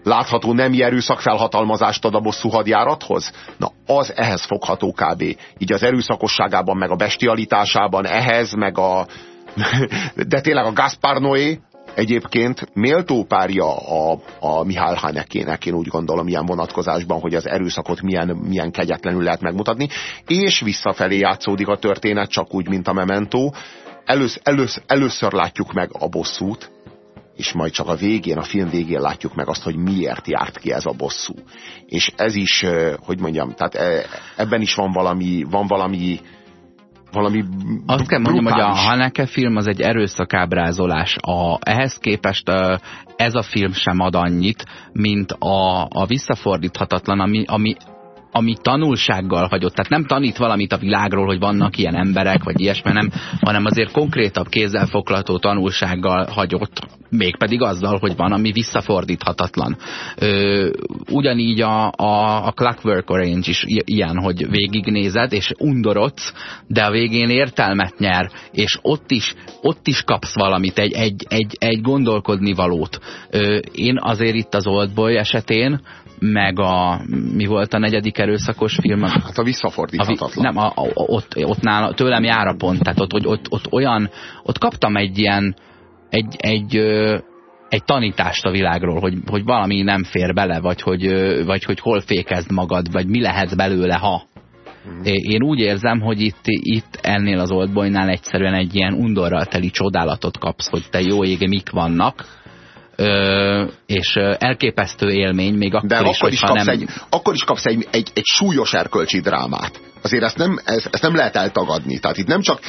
látható nemi erőszak felhatalmazást ad a bosszú hadjárathoz? Na, az ehhez fogható kb. Így az erőszakosságában, meg a bestialitásában, ehhez, meg a... De tényleg a Gaspar Noé, egyébként méltó párja a, a Mihály Hanekének, én úgy gondolom ilyen vonatkozásban, hogy az erőszakot milyen, milyen kegyetlenül lehet megmutatni, és visszafelé játszódik a történet, csak úgy, mint a Memento. Elősz, elősz, először látjuk meg a bosszút, és majd csak a végén, a film végén látjuk meg azt, hogy miért járt ki ez a bosszú. És ez is, hogy mondjam, tehát ebben is van valami, van valami valami Azt kell mondjam, hogy a Haneke film az egy erőszakábrázolás. A, ehhez képest ez a film sem ad annyit, mint a, a visszafordíthatatlan, ami, ami ami tanulsággal hagyott. Tehát nem tanít valamit a világról, hogy vannak ilyen emberek, vagy ilyesmi, nem, hanem azért konkrétabb kézzelfoglalható tanulsággal hagyott, mégpedig azzal, hogy van, ami visszafordíthatatlan. Ö, ugyanígy a, a, a Clockwork Orange is ilyen, hogy végignézed, és undorodsz, de a végén értelmet nyer, és ott is, ott is kapsz valamit, egy, egy, egy, egy gondolkodni valót. Ö, én azért itt az Oldboy esetén meg a, mi volt a negyedik erőszakos film? Hát a visszafordíthatatlan. A, nem, a, a, ott, ott nála, tőlem jár a pont, tehát ott, ott, ott olyan, ott kaptam egy ilyen, egy, egy, egy tanítást a világról, hogy, hogy valami nem fér bele, vagy hogy, vagy hogy hol fékezd magad, vagy mi lehet belőle, ha. Hmm. Én úgy érzem, hogy itt, itt ennél az oldboynál egyszerűen egy ilyen undorral teli csodálatot kapsz, hogy te jó ége mik vannak, ö, és elképesztő élmény, még akkor De is, akkor is, kapsz nem... egy, akkor is kapsz egy, egy, egy súlyos erkölcsi drámát. Azért ezt nem, ez, ezt nem lehet eltagadni. Tehát itt nem csak,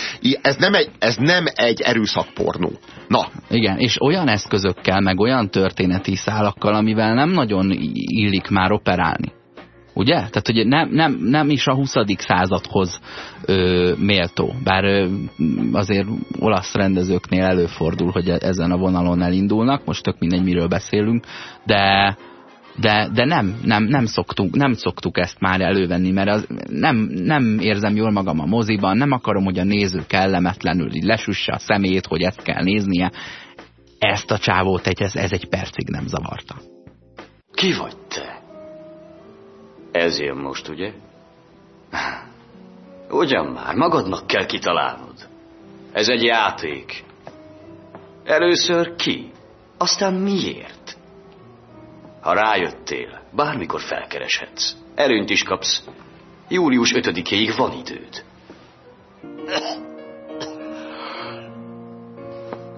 ez nem egy, ez nem egy erőszakpornó. Na. Igen, és olyan eszközökkel, meg olyan történeti szálakkal, amivel nem nagyon illik már operálni. Ugye? Tehát, hogy nem, nem, nem is a 20. századhoz ö, méltó. Bár ö, azért olasz rendezőknél előfordul, hogy e-, ezen a vonalon elindulnak, most tök mindegy, miről beszélünk, de, de, de nem, nem, nem, szoktuk, nem szoktuk ezt már elővenni, mert az, nem, nem érzem jól magam a moziban, nem akarom, hogy a néző kellemetlenül így lesüsse a szemét, hogy ezt kell néznie. Ezt a csávót egy, ez, ez egy percig nem zavarta. Ki vagy te? Ez jön most, ugye? Ugyan már, magadnak kell kitalálnod. Ez egy játék. Először ki, aztán miért? Ha rájöttél, bármikor felkereshetsz. Előnyt is kapsz. Július 5-ig van időd.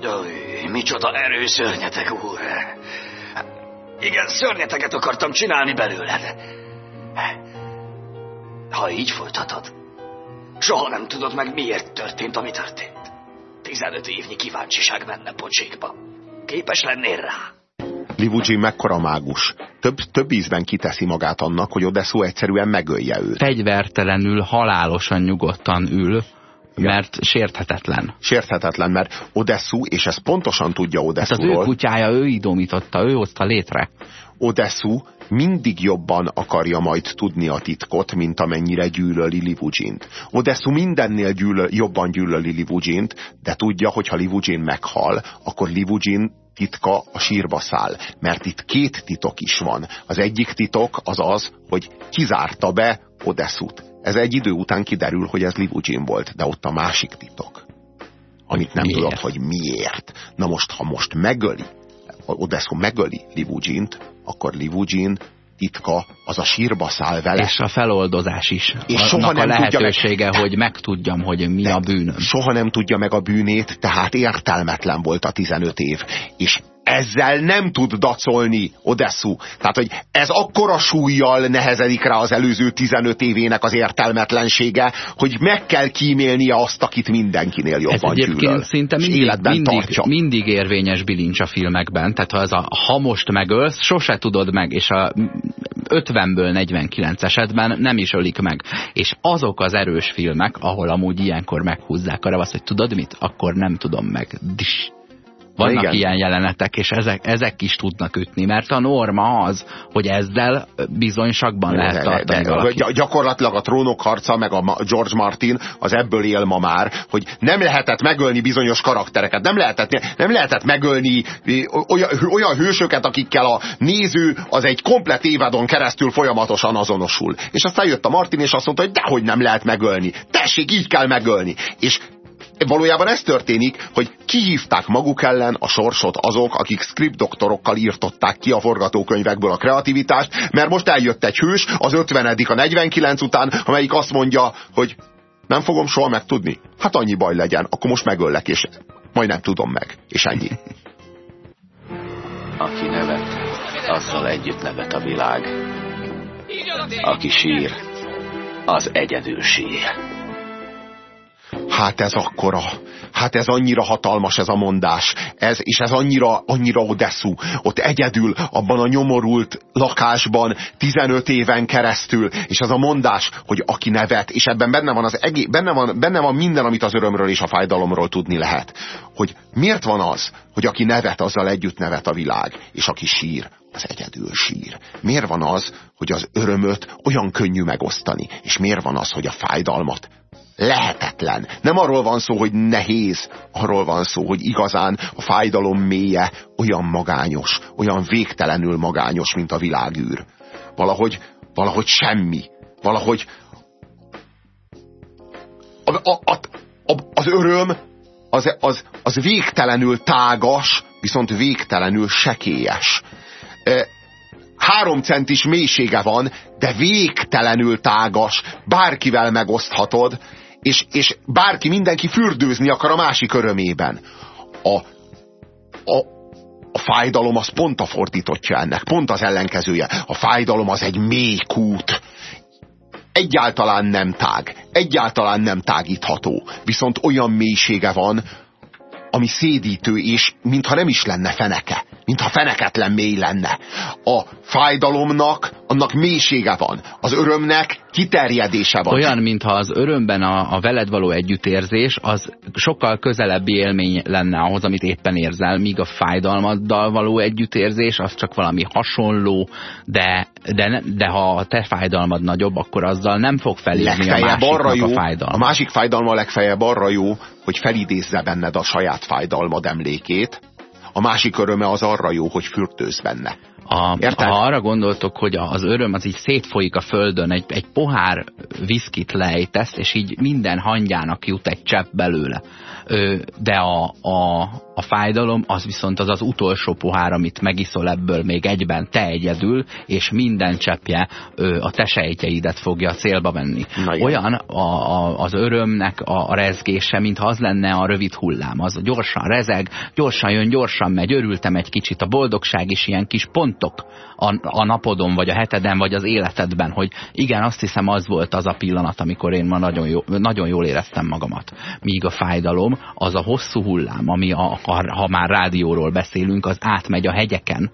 Jaj, micsoda erőszörnyetek, úr. Igen, szörnyeteket akartam csinálni belőled. Ha így folytatod, soha nem tudod meg, miért történt, ami történt. 15 évnyi kíváncsiság menne pocsékba. Képes lennél rá? Livugin mekkora mágus. Több, több ízben kiteszi magát annak, hogy Odeszó egyszerűen megölje őt. Fegyvertelenül, halálosan nyugodtan ül, mert sérthetetlen. Sérthetetlen, mert Odesszu, és ezt pontosan tudja Odesszuról. Hát az ő kutyája, ő idomította, ő hozta létre. Odessu mindig jobban akarja majd tudni a titkot, mint amennyire gyűlöli Livugint. Odessu mindennél gyűlöl, jobban gyűlöli Livugint, de tudja, hogy ha Livugin meghal, akkor Livugin titka a sírba száll. Mert itt két titok is van. Az egyik titok az az, hogy kizárta be Odessut. Ez egy idő után kiderül, hogy ez Livugin volt, de ott a másik titok. Amit nem miért? tudod, hogy miért. Na most, ha most megöli, Odessu megöli Livugint, akkor Livugin titka az a sírba száll vele. És a feloldozás is. És soha nem a lehetősége, meg, hogy megtudjam, hogy mi a bűnöm. Soha nem tudja meg a bűnét, tehát értelmetlen volt a 15 év. És ezzel nem tud dacolni Odessu. Tehát, hogy ez akkora súlyjal nehezedik rá az előző 15 évének az értelmetlensége, hogy meg kell kímélnie azt, akit mindenkinél jobban ez egyébként gyűlöl. szinte mindig, mindig, mindig érvényes bilincs a filmekben. Tehát ha ez a ha most megölsz, sose tudod meg, és a 50-ből 49 esetben nem is ölik meg. És azok az erős filmek, ahol amúgy ilyenkor meghúzzák a revasz, hogy tudod mit? Akkor nem tudom meg. Dis vannak igen. ilyen jelenetek, és ezek, ezek is tudnak ütni, mert a norma az, hogy ezzel bizonyságban lehet tartani de, de, de, Gyakorlatilag a trónok harca, meg a George Martin az ebből él ma már, hogy nem lehetett megölni bizonyos karaktereket, nem lehetett, nem lehetett megölni olyan, olyan hősöket, akikkel a néző az egy komplet évadon keresztül folyamatosan azonosul. És aztán jött a Martin, és azt mondta, hogy dehogy nem lehet megölni. Tessék, így kell megölni. És valójában ez történik, hogy kihívták maguk ellen a sorsot azok, akik script doktorokkal írtották ki a forgatókönyvekből a kreativitást, mert most eljött egy hős, az 50 a 49 után, amelyik azt mondja, hogy nem fogom soha megtudni. Hát annyi baj legyen, akkor most megöllek, és majd nem tudom meg. És ennyi. Aki nevet, azzal együtt nevet a világ. Aki sír, az egyedül sír. Hát ez akkora, hát ez annyira hatalmas ez a mondás, ez, és ez annyira, annyira odeszú. Ott egyedül, abban a nyomorult lakásban 15 éven keresztül, és ez a mondás, hogy aki nevet, és ebben benne van, az egész, benne van, benne van minden, amit az örömről és a fájdalomról tudni lehet. Hogy miért van az, hogy aki nevet, azzal együtt nevet a világ, és aki sír, az egyedül sír. Miért van az, hogy az örömöt olyan könnyű megosztani, és miért van az, hogy a fájdalmat lehetetlen. Nem arról van szó, hogy nehéz, arról van szó, hogy igazán a fájdalom mélye olyan magányos, olyan végtelenül magányos, mint a világűr. Valahogy, valahogy semmi. Valahogy a, a, a, a, az öröm az, az, az végtelenül tágas, viszont végtelenül sekélyes. Három centis mélysége van, de végtelenül tágas, bárkivel megoszthatod, és, és bárki, mindenki fürdőzni akar a másik örömében. A, a, a fájdalom az pont a fordítottja ennek, pont az ellenkezője. A fájdalom az egy mély kút. Egyáltalán nem tág, egyáltalán nem tágítható, viszont olyan mélysége van, ami szédítő, és mintha nem is lenne feneke, mintha feneketlen mély lenne. A fájdalomnak, annak mélysége van, az örömnek kiterjedése van. Olyan, mintha az örömben a, a veled való együttérzés, az sokkal közelebbi élmény lenne ahhoz, amit éppen érzel, míg a fájdalmaddal való együttérzés, az csak valami hasonló, de, de, de ha a te fájdalmad nagyobb, akkor azzal nem fog felírni a másiknak arra jó, a fájdalma. A másik fájdalma legfeljebb arra jó, hogy felidézze benned a saját fájdalmad emlékét, a másik öröme az arra jó, hogy fürtőz benne. A, ha arra gondoltok, hogy az öröm az így szétfolyik a földön, egy, egy pohár viszkit lejtesz, és így minden hangyának jut egy csepp belőle. De a, a, a fájdalom az viszont az az utolsó pohár, amit megiszol ebből még egyben te egyedül, és minden cseppje a te sejtjeidet fogja célba venni. Olyan a, a, az örömnek a, a rezgése, mintha az lenne a rövid hullám. Az gyorsan rezeg, gyorsan jön, gyorsan megy, örültem egy kicsit. A boldogság is ilyen kis pontok a, a napodon, vagy a heteden, vagy az életedben, hogy igen, azt hiszem az volt az a pillanat, amikor én ma nagyon, jó, nagyon jól éreztem magamat. Míg a fájdalom az a hosszú hullám, ami a, ha, ha már rádióról beszélünk, az átmegy a hegyeken,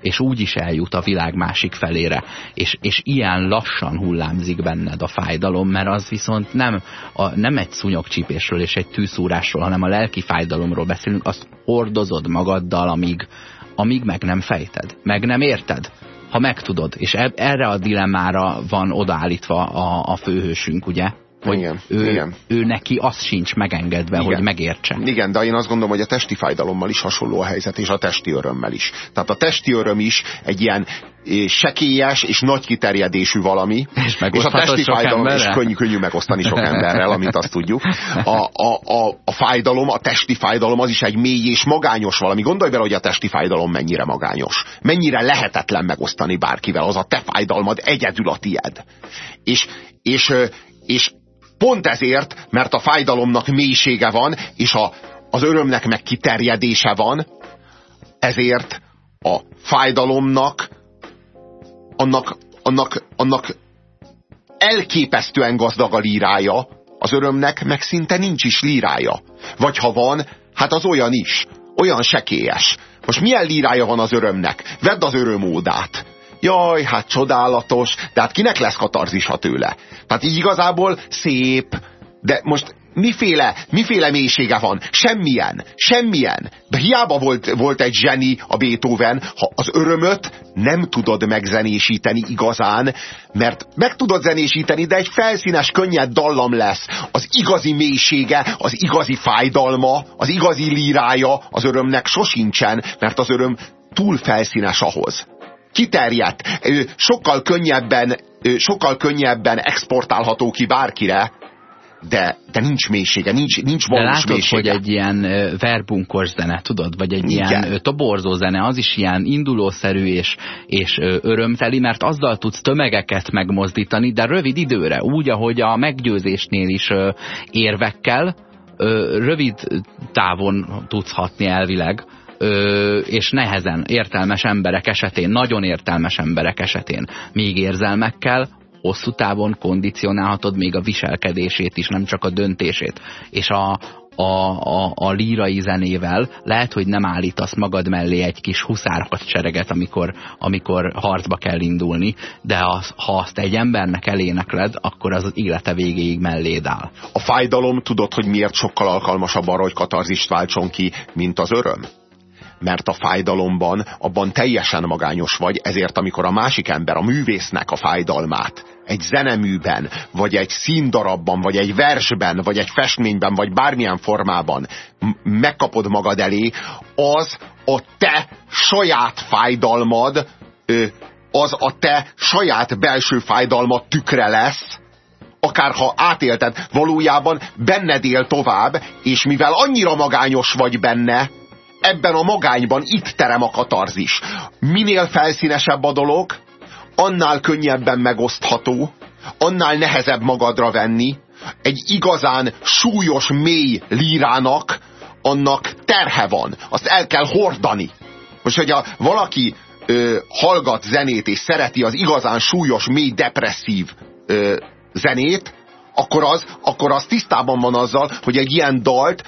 és úgy is eljut a világ másik felére, és, és ilyen lassan hullámzik benned a fájdalom, mert az viszont nem, a, nem egy szúnyogcsípésről és egy tűszúrásról, hanem a lelki fájdalomról beszélünk, azt hordozod magaddal, amíg, amíg meg nem fejted, meg nem érted ha megtudod, és erre a dilemmára van odaállítva a, a főhősünk, ugye? Hogy igen, ő, igen. ő neki az sincs megengedve, igen. hogy megértse. Igen, de én azt gondolom, hogy a testi fájdalommal is hasonló a helyzet, és a testi örömmel is. Tehát a testi öröm is egy ilyen eh, sekélyes és nagy kiterjedésű valami, és, és a testi fájdalom is könnyű, könnyű megosztani sok emberrel, amit azt tudjuk. A, a, a, a fájdalom, a testi fájdalom az is egy mély és magányos valami. Gondolj bele, hogy a testi fájdalom mennyire magányos. Mennyire lehetetlen megosztani bárkivel, az a te fájdalmad egyedül a tied. És, és, és Pont ezért, mert a fájdalomnak mélysége van, és a, az örömnek meg kiterjedése van, ezért a fájdalomnak annak, annak, annak elképesztően gazdag a lírája, az örömnek meg szinte nincs is lírája. Vagy ha van, hát az olyan is, olyan sekélyes. Most milyen lírája van az örömnek? Vedd az örömódát jaj, hát csodálatos, de hát kinek lesz katarzisa tőle? Tehát így igazából szép, de most miféle, miféle mélysége van? Semmilyen, semmilyen. De hiába volt, volt egy zseni a Beethoven, ha az örömöt nem tudod megzenésíteni igazán, mert meg tudod zenésíteni, de egy felszínes, könnyed dallam lesz. Az igazi mélysége, az igazi fájdalma, az igazi lírája az örömnek sosincsen, mert az öröm túl felszínes ahhoz. Kiterjedt, sokkal könnyebben, sokkal könnyebben exportálható ki bárkire, de, de nincs mélysége, nincs, nincs valós de látod, mélysége. hogy egy ilyen verbunkos zene, tudod, vagy egy Igen. ilyen toborzó zene, az is ilyen indulószerű és, és örömteli, mert azzal tudsz tömegeket megmozdítani, de rövid időre, úgy, ahogy a meggyőzésnél is érvekkel, rövid távon tudsz hatni elvileg, és nehezen értelmes emberek esetén, nagyon értelmes emberek esetén, még érzelmekkel, hosszú távon kondicionálhatod még a viselkedését is, nem csak a döntését. És a, a, a, a lírai zenével lehet, hogy nem állítasz magad mellé egy kis huszárakat csereget, amikor, amikor harcba kell indulni, de az, ha azt egy embernek elénekled, akkor az, az élete végéig melléd áll. A fájdalom tudod, hogy miért sokkal alkalmasabb arra, hogy katarzist váltson ki, mint az öröm? Mert a fájdalomban abban teljesen magányos vagy, ezért amikor a másik ember, a művésznek a fájdalmát egy zeneműben, vagy egy színdarabban, vagy egy versben, vagy egy festményben, vagy bármilyen formában megkapod magad elé, az a te saját fájdalmad, az a te saját belső fájdalmad tükre lesz, akárha átélted, valójában benned él tovább, és mivel annyira magányos vagy benne, ebben a magányban itt terem a katarzis. Minél felszínesebb a dolog, annál könnyebben megosztható, annál nehezebb magadra venni, egy igazán súlyos, mély lírának annak terhe van. Azt el kell hordani. Most, hogyha valaki ö, hallgat zenét és szereti az igazán súlyos, mély, depresszív ö, zenét, akkor az, akkor az tisztában van azzal, hogy egy ilyen dalt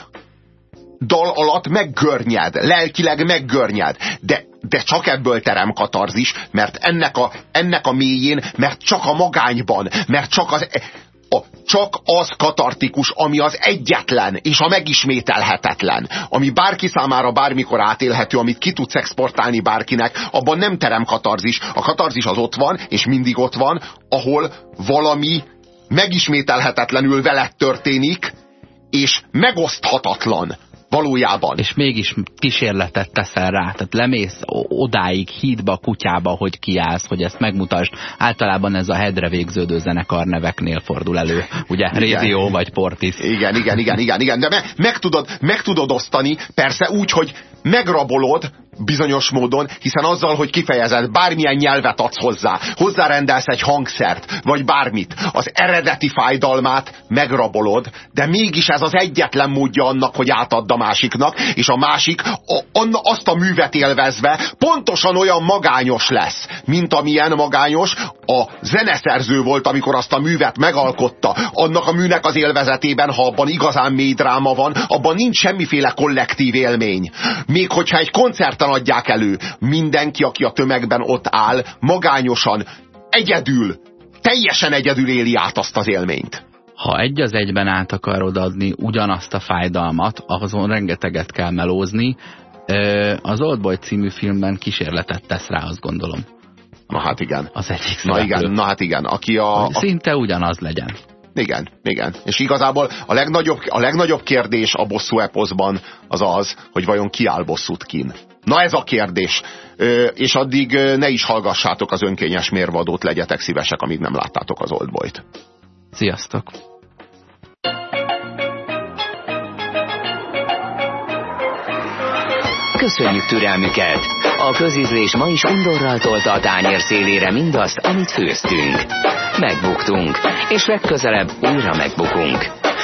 dal alatt meggörnyed, lelkileg meggörnyed, de, de csak ebből terem katarzis, mert ennek a, ennek a mélyén, mert csak a magányban, mert csak az, a, csak az katartikus, ami az egyetlen és a megismételhetetlen, ami bárki számára bármikor átélhető, amit ki tudsz exportálni bárkinek, abban nem terem katarzis. A katarzis az ott van, és mindig ott van, ahol valami megismételhetetlenül veled történik, és megoszthatatlan valójában. És mégis kísérletet teszel rá, tehát lemész odáig hídba, kutyába, hogy kiállsz, hogy ezt megmutasd. Általában ez a hedre végződő zenekar neveknél fordul elő, ugye Rédió vagy Portis. Igen, igen, igen, igen, igen, de me meg, tudod, meg tudod osztani, persze úgy, hogy megrabolod bizonyos módon, hiszen azzal, hogy kifejezed, bármilyen nyelvet adsz hozzá, hozzárendelsz egy hangszert, vagy bármit, az eredeti fájdalmát megrabolod, de mégis ez az egyetlen módja annak, hogy átadd a másiknak, és a másik anna, azt a művet élvezve pontosan olyan magányos lesz, mint amilyen magányos a zeneszerző volt, amikor azt a művet megalkotta. Annak a műnek az élvezetében, ha abban igazán mély dráma van, abban nincs semmiféle kollektív élmény. Még hogyha egy koncert nyugodtan adják elő. Mindenki, aki a tömegben ott áll, magányosan, egyedül, teljesen egyedül éli át azt az élményt. Ha egy az egyben át akarod adni ugyanazt a fájdalmat, azon rengeteget kell melózni, az Old Boy című filmben kísérletet tesz rá, azt gondolom. Na hát igen. Az egyik Na igen, na hát igen. Aki a, a... Szinte ugyanaz legyen. Igen, igen. És igazából a legnagyobb, a legnagyobb kérdés a bosszú eposzban az az, hogy vajon ki áll bosszút kin. Na ez a kérdés. Ö, és addig ne is hallgassátok az önkényes mérvadót, legyetek szívesek, amíg nem láttátok az Oldboyt. Sziasztok! Köszönjük türelmüket! A közizlés ma is undorral tolta a tányér szélére mindazt, amit főztünk. Megbuktunk, és legközelebb újra megbukunk.